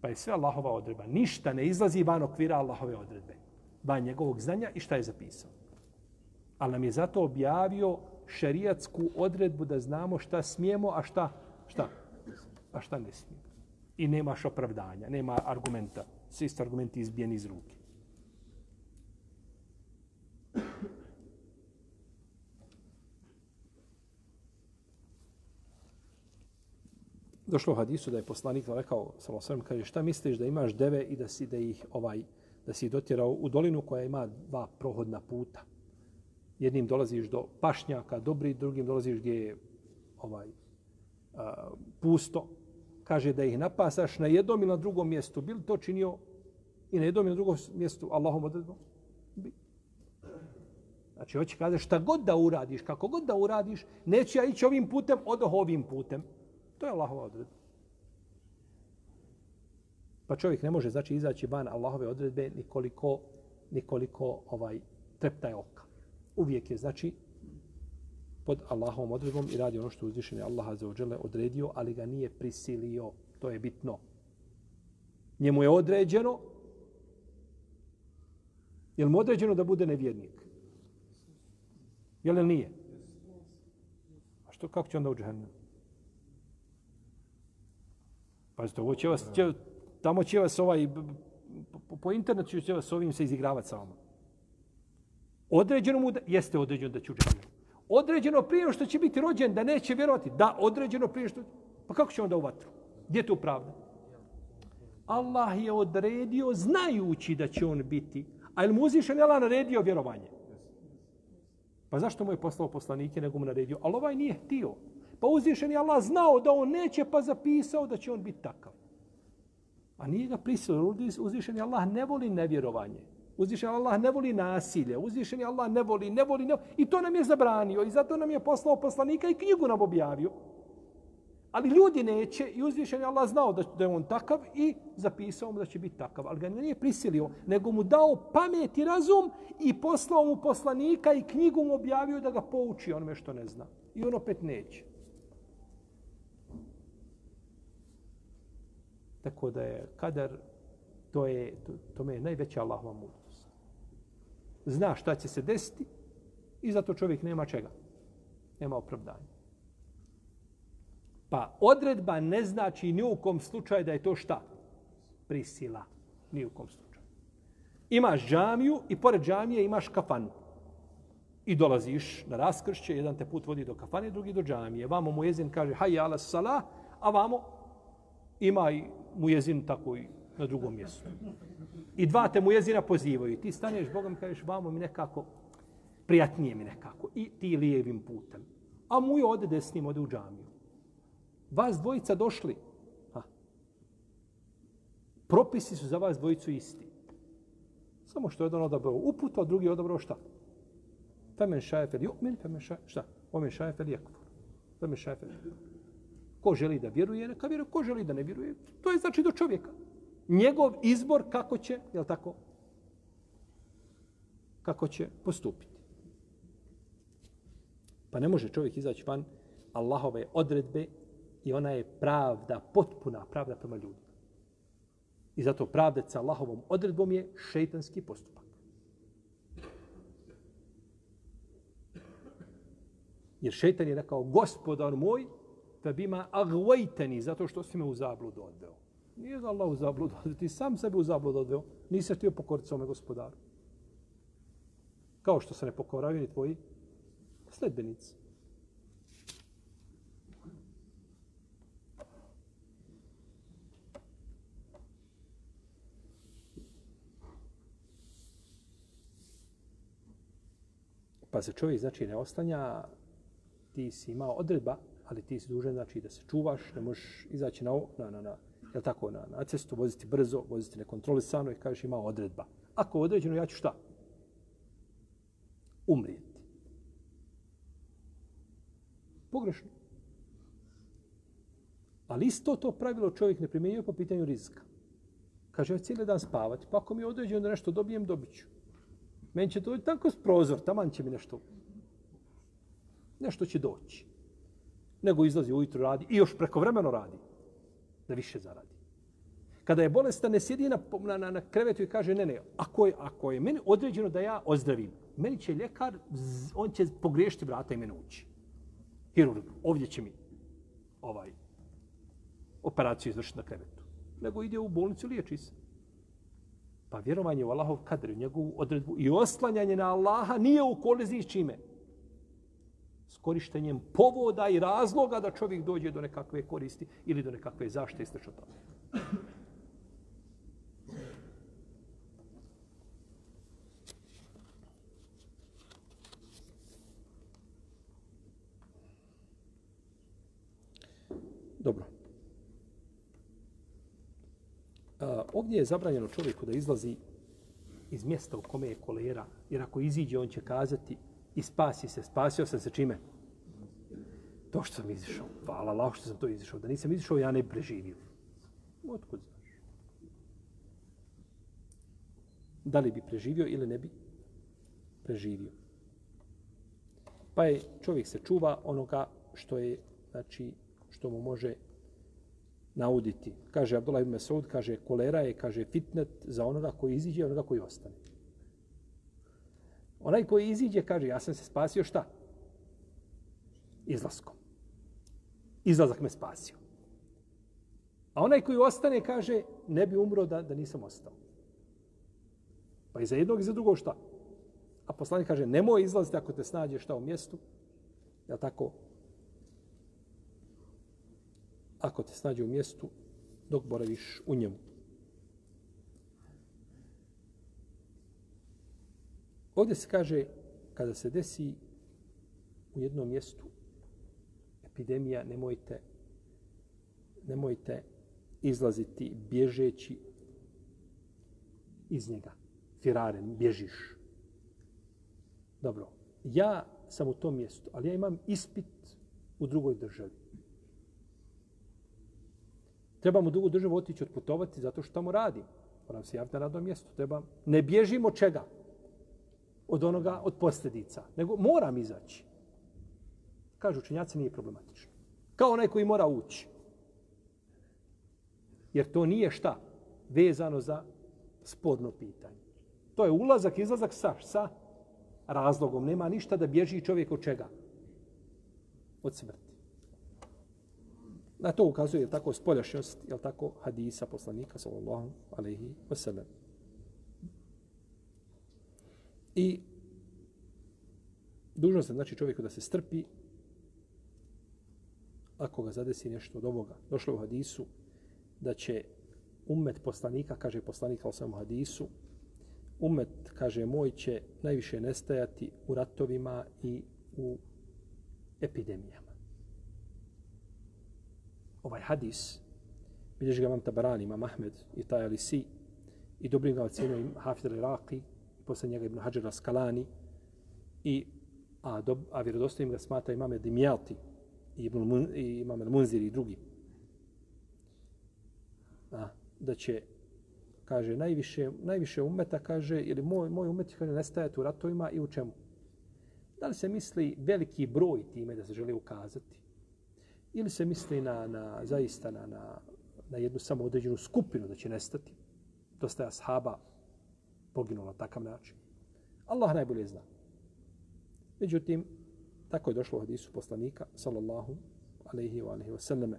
Pa je sve Allahova odredba. Ništa ne izlazi van okvira Allahove odredbe. Van njegovog znanja i šta je zapisao. Ali nam je zato objavio šerijatsku odredbu da znamo šta smijemo, a šta, šta, a šta ne smijemo. I nemaš opravdanja, nema argumenta. Svi su argumenti izbijeni iz ruke. Došlo u hadisu da je poslanik rekao, samo sam kaže, šta misliš da imaš deve i da si da ih ovaj da si dotjerao u dolinu koja ima dva prohodna puta. Jednim dolaziš do pašnjaka, dobri, drugim dolaziš gdje je ovaj, a, pusto. Kaže da ih napasaš na jednom ili na drugom mjestu. Bil to činio i na jednom i na drugom mjestu Allahom odredbom? Bi. Znači, hoće kazati šta god da uradiš, kako god da uradiš, neće ja ići ovim putem, odoh ovim putem. To je Allahova odredba. Pa čovjek ne može znači izaći van Allahove odredbe nikoliko nikoliko ovaj treptaj oka. Uvijek je znači pod Allahovom odredbom i radi ono što uzvišeni Allah za odredio, ali ga nije prisilio. To je bitno. Njemu je određeno je mu određeno da bude nevjernik? Je li nije? A što, kako će onda u džahennem? Pazite, ovo će vas, će, tamo će vas ovaj, po, po internetu će vas ovim se izigravati sa vama. Određeno mu da, jeste određeno da će u Određeno prije što će biti rođen, da neće vjerovati. Da, određeno prije što... Pa kako će onda u vatru? Gdje je tu pravda? Allah je odredio znajući da će on biti. A je li mu uzvišen Allah naredio vjerovanje? Pa zašto mu je poslao poslanike nego mu naredio? Ali ovaj nije htio. Pa uzvišen je Allah znao da on neće pa zapisao da će on biti takav. A nije ga prisilio. Uzvišen je Allah ne voli nevjerovanje. Uzvišen Allah ne voli nasilje. Uzvišen je Allah ne voli, ne voli, ne voli. I to nam je zabranio. I zato nam je poslao poslanika i knjigu nam objavio. Ali ljudi neće i uzvišen je Allah znao da, da je on takav i zapisao mu da će biti takav. Ali ga nije prisilio, nego mu dao pamet i razum i poslao mu poslanika i knjigu mu objavio da ga pouči onome što ne zna. I on opet neće. Tako da je kadar, to je, to, to me je najveća Allahova mudrost. Zna šta će se desiti i zato čovjek nema čega. Nema opravdanja. Pa odredba ne znači ni u kom slučaju da je to šta? Prisila. Ni u kom slučaju. Imaš džamiju i pored džamije imaš kafanu. I dolaziš na raskršće, jedan te put vodi do kafane, drugi do džamije. Vamo mu jezin kaže hajja ala salah, a vamo ima i mu jezin tako i na drugom mjestu. I dva te mu jezina pozivaju. Ti staneš Bogom i kažeš vamo mi nekako, prijatnije mi nekako. I ti lijevim putem. A mu je ode desnim, ode u džamiju. Vas dvojica došli. Ha. Propisi su za vas dvojicu isti. Samo što je jedan odabrao uput, a drugi odabrao šta? Femen šajefel ju'min, femen šajefel, šta? Omen šajefel jekfur. Femen šajefel Ko želi da vjeruje, neka vjeruje. Ko želi da ne vjeruje, to je znači do čovjeka. Njegov izbor kako će, je tako? Kako će postupiti. Pa ne može čovjek izaći van Allahove odredbe i ona je pravda, potpuna pravda prema ljudima. I zato pravda sa Allahovom odredbom je šeitanski postupak. Jer šeitan je rekao, gospodar moj, fe bima agvajteni, zato što si me u zabludu odveo. Nije da Allah u zabludu odveo, ti sam sebe u zabludu odveo, nisi htio pokoriti svome gospodaru. Kao što se ne pokoravaju ni tvoji sledbenici. Pa se čovjek znači ne ostanja, ti si imao odredba, ali ti si dužan znači da se čuvaš, ne možeš izaći na, na, na, na, je tako, na, na cestu, voziti brzo, voziti nekontrolisano i kažeš ima odredba. Ako je određeno, ja ću šta? Umrijeti. Pogrešno. Ali isto to pravilo čovjek ne primjenjuje po pitanju rizika. Kaže, ja cijeli dan spavati, pa ako mi je određeno da nešto dobijem, dobit ću. Meni će to tako s prozor, taman će mi nešto, nešto će doći. Nego izlazi ujutru radi i još preko vremeno radi da više zaradi. Kada je bolestan, ne sjedi na, na, na krevetu i kaže, ne, ne, ako je, ako je meni određeno da ja ozdravim, meni će ljekar, on će pogriješiti vrata i mene ući. Hirurg, ovdje će mi ovaj operaciju izvršiti na krevetu. Nego ide u bolnicu, liječi se. Pa vjerovanje u Allahov kadr, u njegovu odredbu i oslanjanje na Allaha nije u kolizi s čime? s korištenjem povoda i razloga da čovjek dođe do nekakve koristi ili do nekakve zašte i slično tome. Dobro. A, ovdje je zabranjeno čovjeku da izlazi iz mjesta u kome je kolera, jer ako iziđe, on će kazati i spasi se, spasio sam se čime? To što sam izišao. Hvala Allah što sam to izišao. Da nisam izišao, ja ne bi preživio. Otkud znaš? Da li bi preživio ili ne bi preživio? Pa je čovjek se čuva onoga što je, znači, što mu može nauditi. Kaže Abdullah ibn Mas'ud, kaže kolera je, kaže fitnet za onoga koji iziđe i onoga koji ostane. Onaj koji iziđe, kaže, ja sam se spasio šta? Izlaskom. Izlazak me spasio. A onaj koji ostane, kaže, ne bi umro da, da nisam ostao. Pa i za jednog i za drugog šta? A poslanik kaže, nemoj izlaziti ako te snađe šta u mjestu. Ja tako? Ako te snađe u mjestu, dok boraviš u njemu. Ovdje se kaže, kada se desi u jednom mjestu epidemija, nemojte, nemojte izlaziti bježeći iz njega. Firaren, bježiš. Dobro, ja sam u tom mjestu, ali ja imam ispit u drugoj državi. Trebam u drugu državu otići otputovati zato što tamo radim. Moram se javiti na radnom mjestu. Treba, ne bježim od čega? Od onoga, od posljedica. Nego moram izaći. Kažu učenjaci, nije problematično. Kao onaj koji mora ući. Jer to nije šta? Vezano za spodno pitanje. To je ulazak, izlazak sa, sa razlogom. Nema ništa da bježi čovjek od čega? Od smrti. Na to ukazuje je tako spoljašnjost, je tako, hadisa poslanika, sallallahu alaihi wasallam. I dužno se znači čovjeku da se strpi ako ga zadesi nešto od ovoga. Došlo u hadisu da će umet poslanika, kaže poslanik u hadisu, umet, kaže moj, će najviše nestajati u ratovima i u epidemijama. Ovaj hadis, bilježi ga vam Tabarani, imam Ahmed i taj Alisi, i dobrim ga ocjenio im Hafid al-Iraqi, posle njega Ibn Hajar Skalani i, a, do, a vjerodostojim ga smata imam Dimjati, i, Ibn, i imam Munzir i drugi. A, da će kaže najviše najviše umeta kaže ili moj moj umet kaže nestaje u ratovima i u čemu? Da li se misli veliki broj time da se želi ukazati? Ili se misli na na zaista na na na jednu samo određenu skupinu da će nestati? Dosta je ashaba poginuo na takav način Allah najbolje zna međutim tako je došlo u hadisu poslanika sallallahu alaihi wa alihi wa sallame.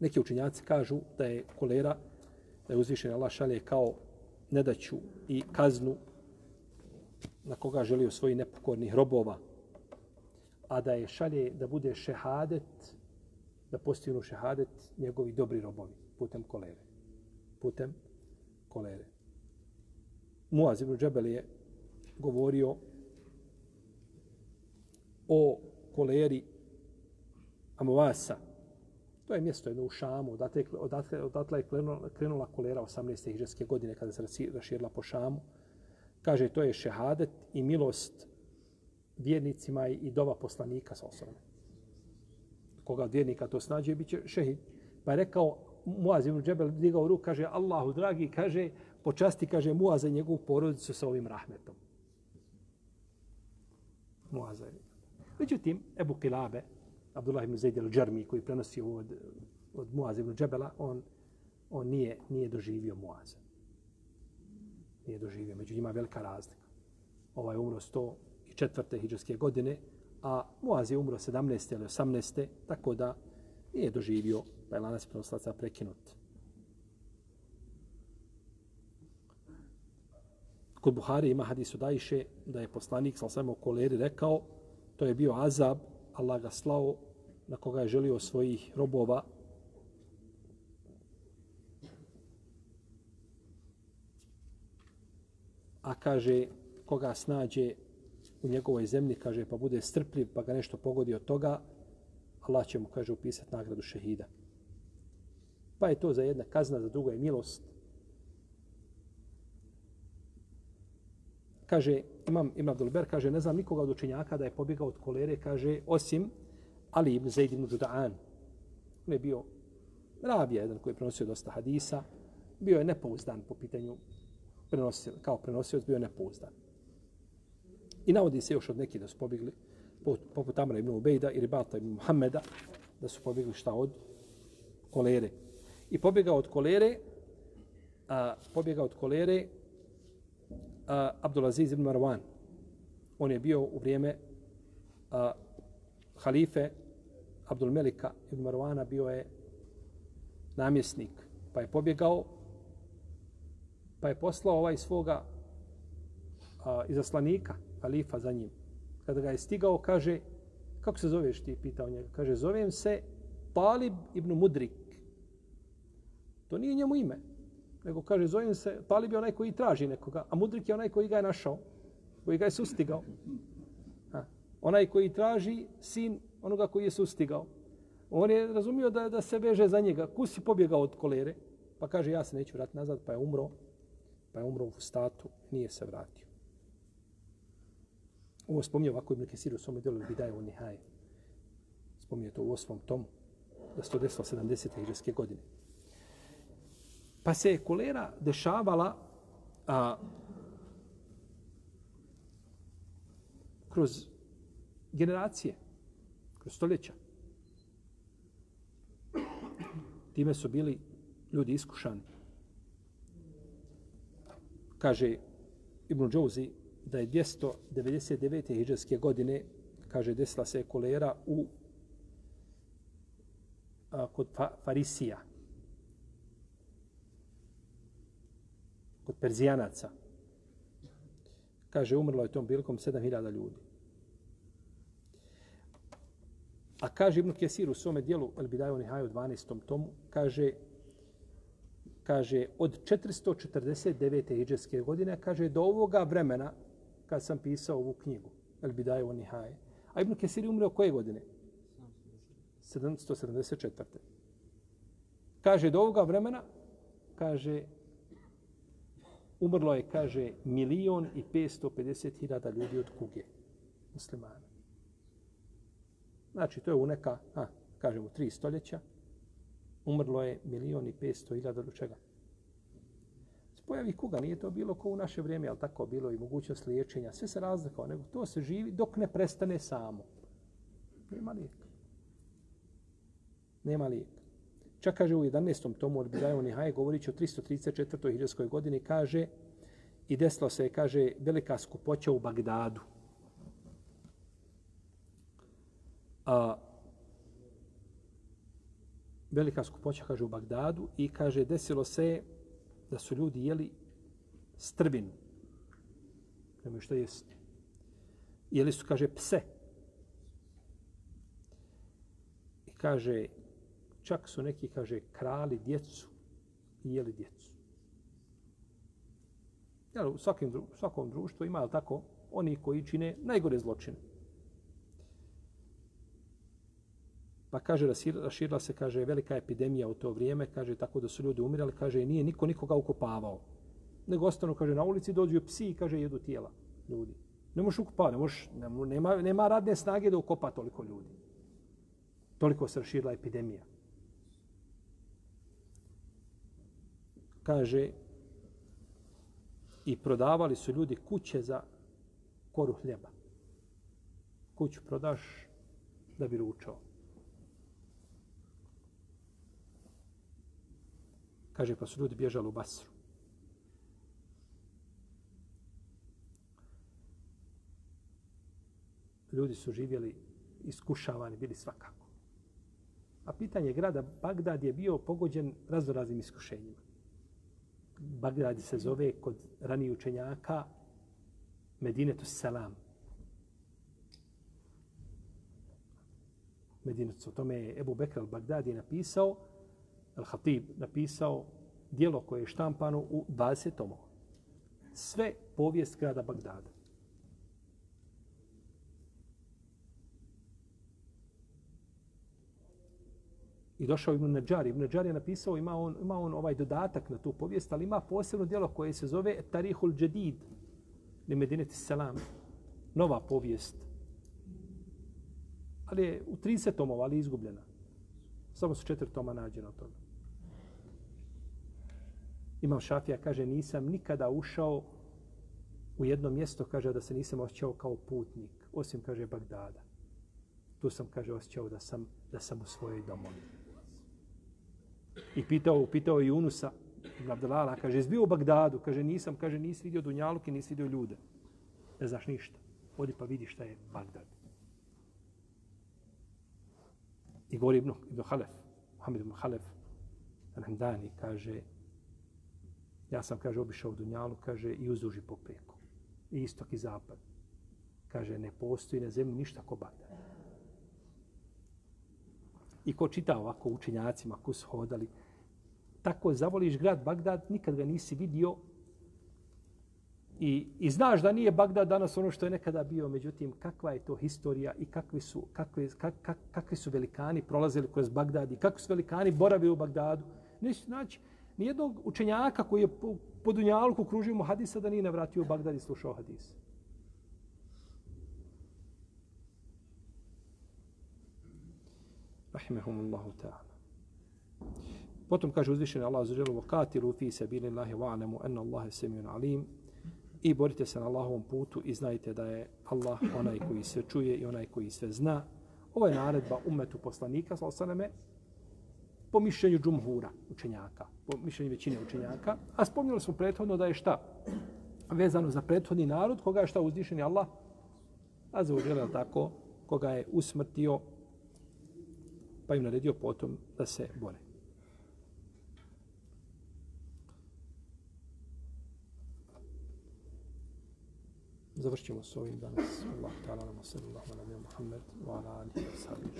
neki učinjaci kažu da je kolera da je uzvišen Allah šalje kao nedaću i kaznu na koga želi u nepokornih robova, a da je šalje da bude šehadet, da postignu šehadet njegovi dobri robovi putem kolere. Putem kolere. Muaz ibn Džebel je govorio o koleri Amovasa, To je mjesto jedno u Šamu, odatle, odatle, odatle je krenula, krenula kolera 18. hiđarske godine kada se raširila po Šamu. Kaže, to je šehadet i milost vjernicima i dova poslanika sa osobom. Koga od vjernika to snađe, bit će šehid. Pa je rekao, Muaz ibn Džebel digao ruku, kaže, Allahu dragi, kaže, počasti, kaže, Muaza i njegovu porodicu sa ovim rahmetom. Muaz Međutim, Ebu Kilabe, Abdullah ibn Zaid al-Džarmi koji prenosi od, od Muaza ibn Džebela, on, on nije, nije doživio Muaza. Nije doživio. Među njima velika razlika. Ovaj je umro 104. hijđarske godine, a Muaz je umro 17. ili 18. Tako da nije doživio, pa je lanac prenoslaca prekinut. Kod Buhari ima hadis od Ajše da je poslanik, sa sam u koleri, rekao, to je bio azab, Allah ga slao na koga je želio svojih robova a kaže koga snađe u njegovoj zemlji, kaže pa bude strpljiv pa ga nešto pogodi od toga, Allah će mu, kaže, upisati nagradu šehida. Pa je to za jedna kazna, za drugo je milost. Kaže, imam Ibn Abdulber, kaže, ne znam nikoga od učenjaka da je pobjegao od kolere, kaže, osim Ali ibn Zaid ibn Duda'an. On je bio rabija, jedan koji je prenosio dosta hadisa. Bio je nepouzdan po pitanju prenosio, kao prenosio, bio je nepouzdan. I navodi se još od nekih da su pobjegli, poput Amra ibn Ubejda i Ribata ibn Muhammeda, da su pobjegli šta od kolere. I pobjegao od kolere, a, pobjegao od kolere a, Abdulaziz ibn Marwan. On je bio u vrijeme a, halife Abdul Melika ibn Marwana bio je namjesnik, pa je pobjegao, pa je poslao ovaj svoga a, izaslanika, halifa za njim. Kada ga je stigao, kaže, kako se zoveš ti, pitao njega. Kaže, zovem se Talib ibn Mudrik. To nije njemu ime. Nego kaže, zovem se, Talib je onaj koji traži nekoga, a Mudrik je onaj koji ga je našao, koji ga je sustigao. Ha. Onaj koji traži sin onoga koji je sustigao. On je razumio da, da se veže za njega. Kus si pobjegao od kolere? Pa kaže, ja se neću vratiti nazad, pa je umro. Pa je umro u statu, nije se vratio. Ovo spominje ovako Ibn Kesir u svome delu Bidaje u Nihaje. Spominje to u osmom tomu, da se to desilo 70. hiđarske godine. Pa se je kolera dešavala a, kroz generacije, kroz stoljeća. Time su bili ljudi iskušani. Kaže Ibn Džouzi da je 299. hiđarske godine, kaže, desila se kolera u a, kod fa, Farisija, kod Perzijanaca. Kaže, umrlo je tom bilkom 7000 ljudi. A kaže Ibn Kesir u svome dijelu El Bidaju Nihaju u 12. tomu, kaže, kaže od 449. hiđarske godine, kaže do ovoga vremena, kad sam pisao ovu knjigu, El Bidaju Nihaje. A Ibn Kesir je umreo koje godine? 774. Kaže, do ovoga vremena, kaže, umrlo je, kaže, milion i 550 hiljada ljudi od kuge muslimana. Znači, to je u neka, a, kažemo, tri stoljeća. Umrlo je milion i petsto hiljada do čega? Pojavi kuga, nije to bilo ko u naše vrijeme, ali tako bilo i mogućnost liječenja. Sve se razlikao, nego to se živi dok ne prestane samo. Nema lijeka. Nema lijeka. Čak kaže u 11. tomu od Bidaju Nihaje, govorit o 334. hiljadskoj godini, kaže i desilo se, kaže, velika skupoća u Bagdadu. a, velika skupoća, kaže, u Bagdadu i kaže, desilo se da su ljudi jeli strbinu. Nemaju što jesti. Jeli su, kaže, pse. I kaže, čak su neki, kaže, krali djecu i jeli djecu. Jel, u svakim, svakom društvu ima, ali tako, oni koji čine najgore zločine. Pa kaže, raširila se, kaže, velika epidemija u to vrijeme, kaže, tako da su ljudi umirali, kaže, nije niko nikoga ukopavao. Nego ostanu, kaže, na ulici dođu psi i, kaže, jedu tijela ljudi. Ne možeš ukopavati, ne možeš, nema, nema radne snage da ukopa toliko ljudi. Toliko se raširila epidemija. Kaže, i prodavali su ljudi kuće za koru hljeba. Kuću prodaš da bi ručao. Kaže, pa su ljudi bježali u Basru. Ljudi su živjeli iskušavani, bili svakako. A pitanje grada Bagdad je bio pogođen raznoraznim iskušenjima. Bagdad se zove kod ranijih učenjaka Medinetu Salam. Medinetu, o tome je Ebu Bekr al-Bagdad je napisao Al-Hatib napisao dijelo koje je štampano u 20 tomova. Sve povijest grada Bagdada. I došao Ibn Nadjar. Ibn Nadjar je napisao, ima on, ima on ovaj dodatak na tu povijest, ali ima posebno djelo koje se zove Tarihul Jadid, li Medineti Salam. Nova povijest. Ali je u 30 tomova, ali izgubljena. Samo su četiri toma nađena od toga. Imam Šafija, kaže, nisam nikada ušao u jedno mjesto, kaže, da se nisam osjećao kao putnik, osim, kaže, Bagdada. Tu sam, kaže, osjećao da sam, da sam u svojoj domovini. I pitao, pitao i Unusa, Abdelala, kaže, jesi bio u Bagdadu? Kaže, nisam, kaže, nisi vidio Dunjaluk i nisi vidio ljude. Ne znaš ništa. Odi pa vidi šta je Bagdad. I govori Ibn, Ibn Halef, Muhammed Ibn Halef, Al-Hamdani, kaže, ja sam, kaže, obišao Dunjalu, kaže, i uzduži popreku. I istok i zapad. Kaže, ne postoji na zemlji ništa ko Bagdad. I ko čita ovako učenjacima ko su hodali, tako zavoliš grad Bagdad, nikad ga nisi vidio I, I znaš da nije Bagdad danas ono što je nekada bio, međutim, kakva je to historija i kakvi su, kakvi, kak, kak, kakvi su velikani prolazili kroz Bagdad i kakvi su velikani boravili u Bagdadu. Neći, znači, nijednog učenjaka koji je po, po Dunjalku kružio mu hadisa da nije navratio u Bagdad i slušao hadis. Rahimehumullahu ta'ala. Potom kaže uzvišeni Allah za želu, وَقَاتِلُوا فِي سَبِيلِ اللَّهِ وَعْلَمُوا أَنَّ اللَّهَ سَمِيٌ عَلِيمٌ i borite se na Allahovom putu i znajte da je Allah onaj koji sve čuje i onaj koji sve zna. Ovo je naredba umetu poslanika, sa osaname, po mišljenju džumhura učenjaka, po mišljenju većine učenjaka, a spomnjali smo prethodno da je šta? Vezano za prethodni narod, koga je šta uzdišeni Allah? A za uđele, tako, koga je usmrtio, pa im naredio potom da se bore. završimo s ovim danas. Allah ta'ala nama sallallahu ala nabija Muhammed wa ala alihi wa sallam.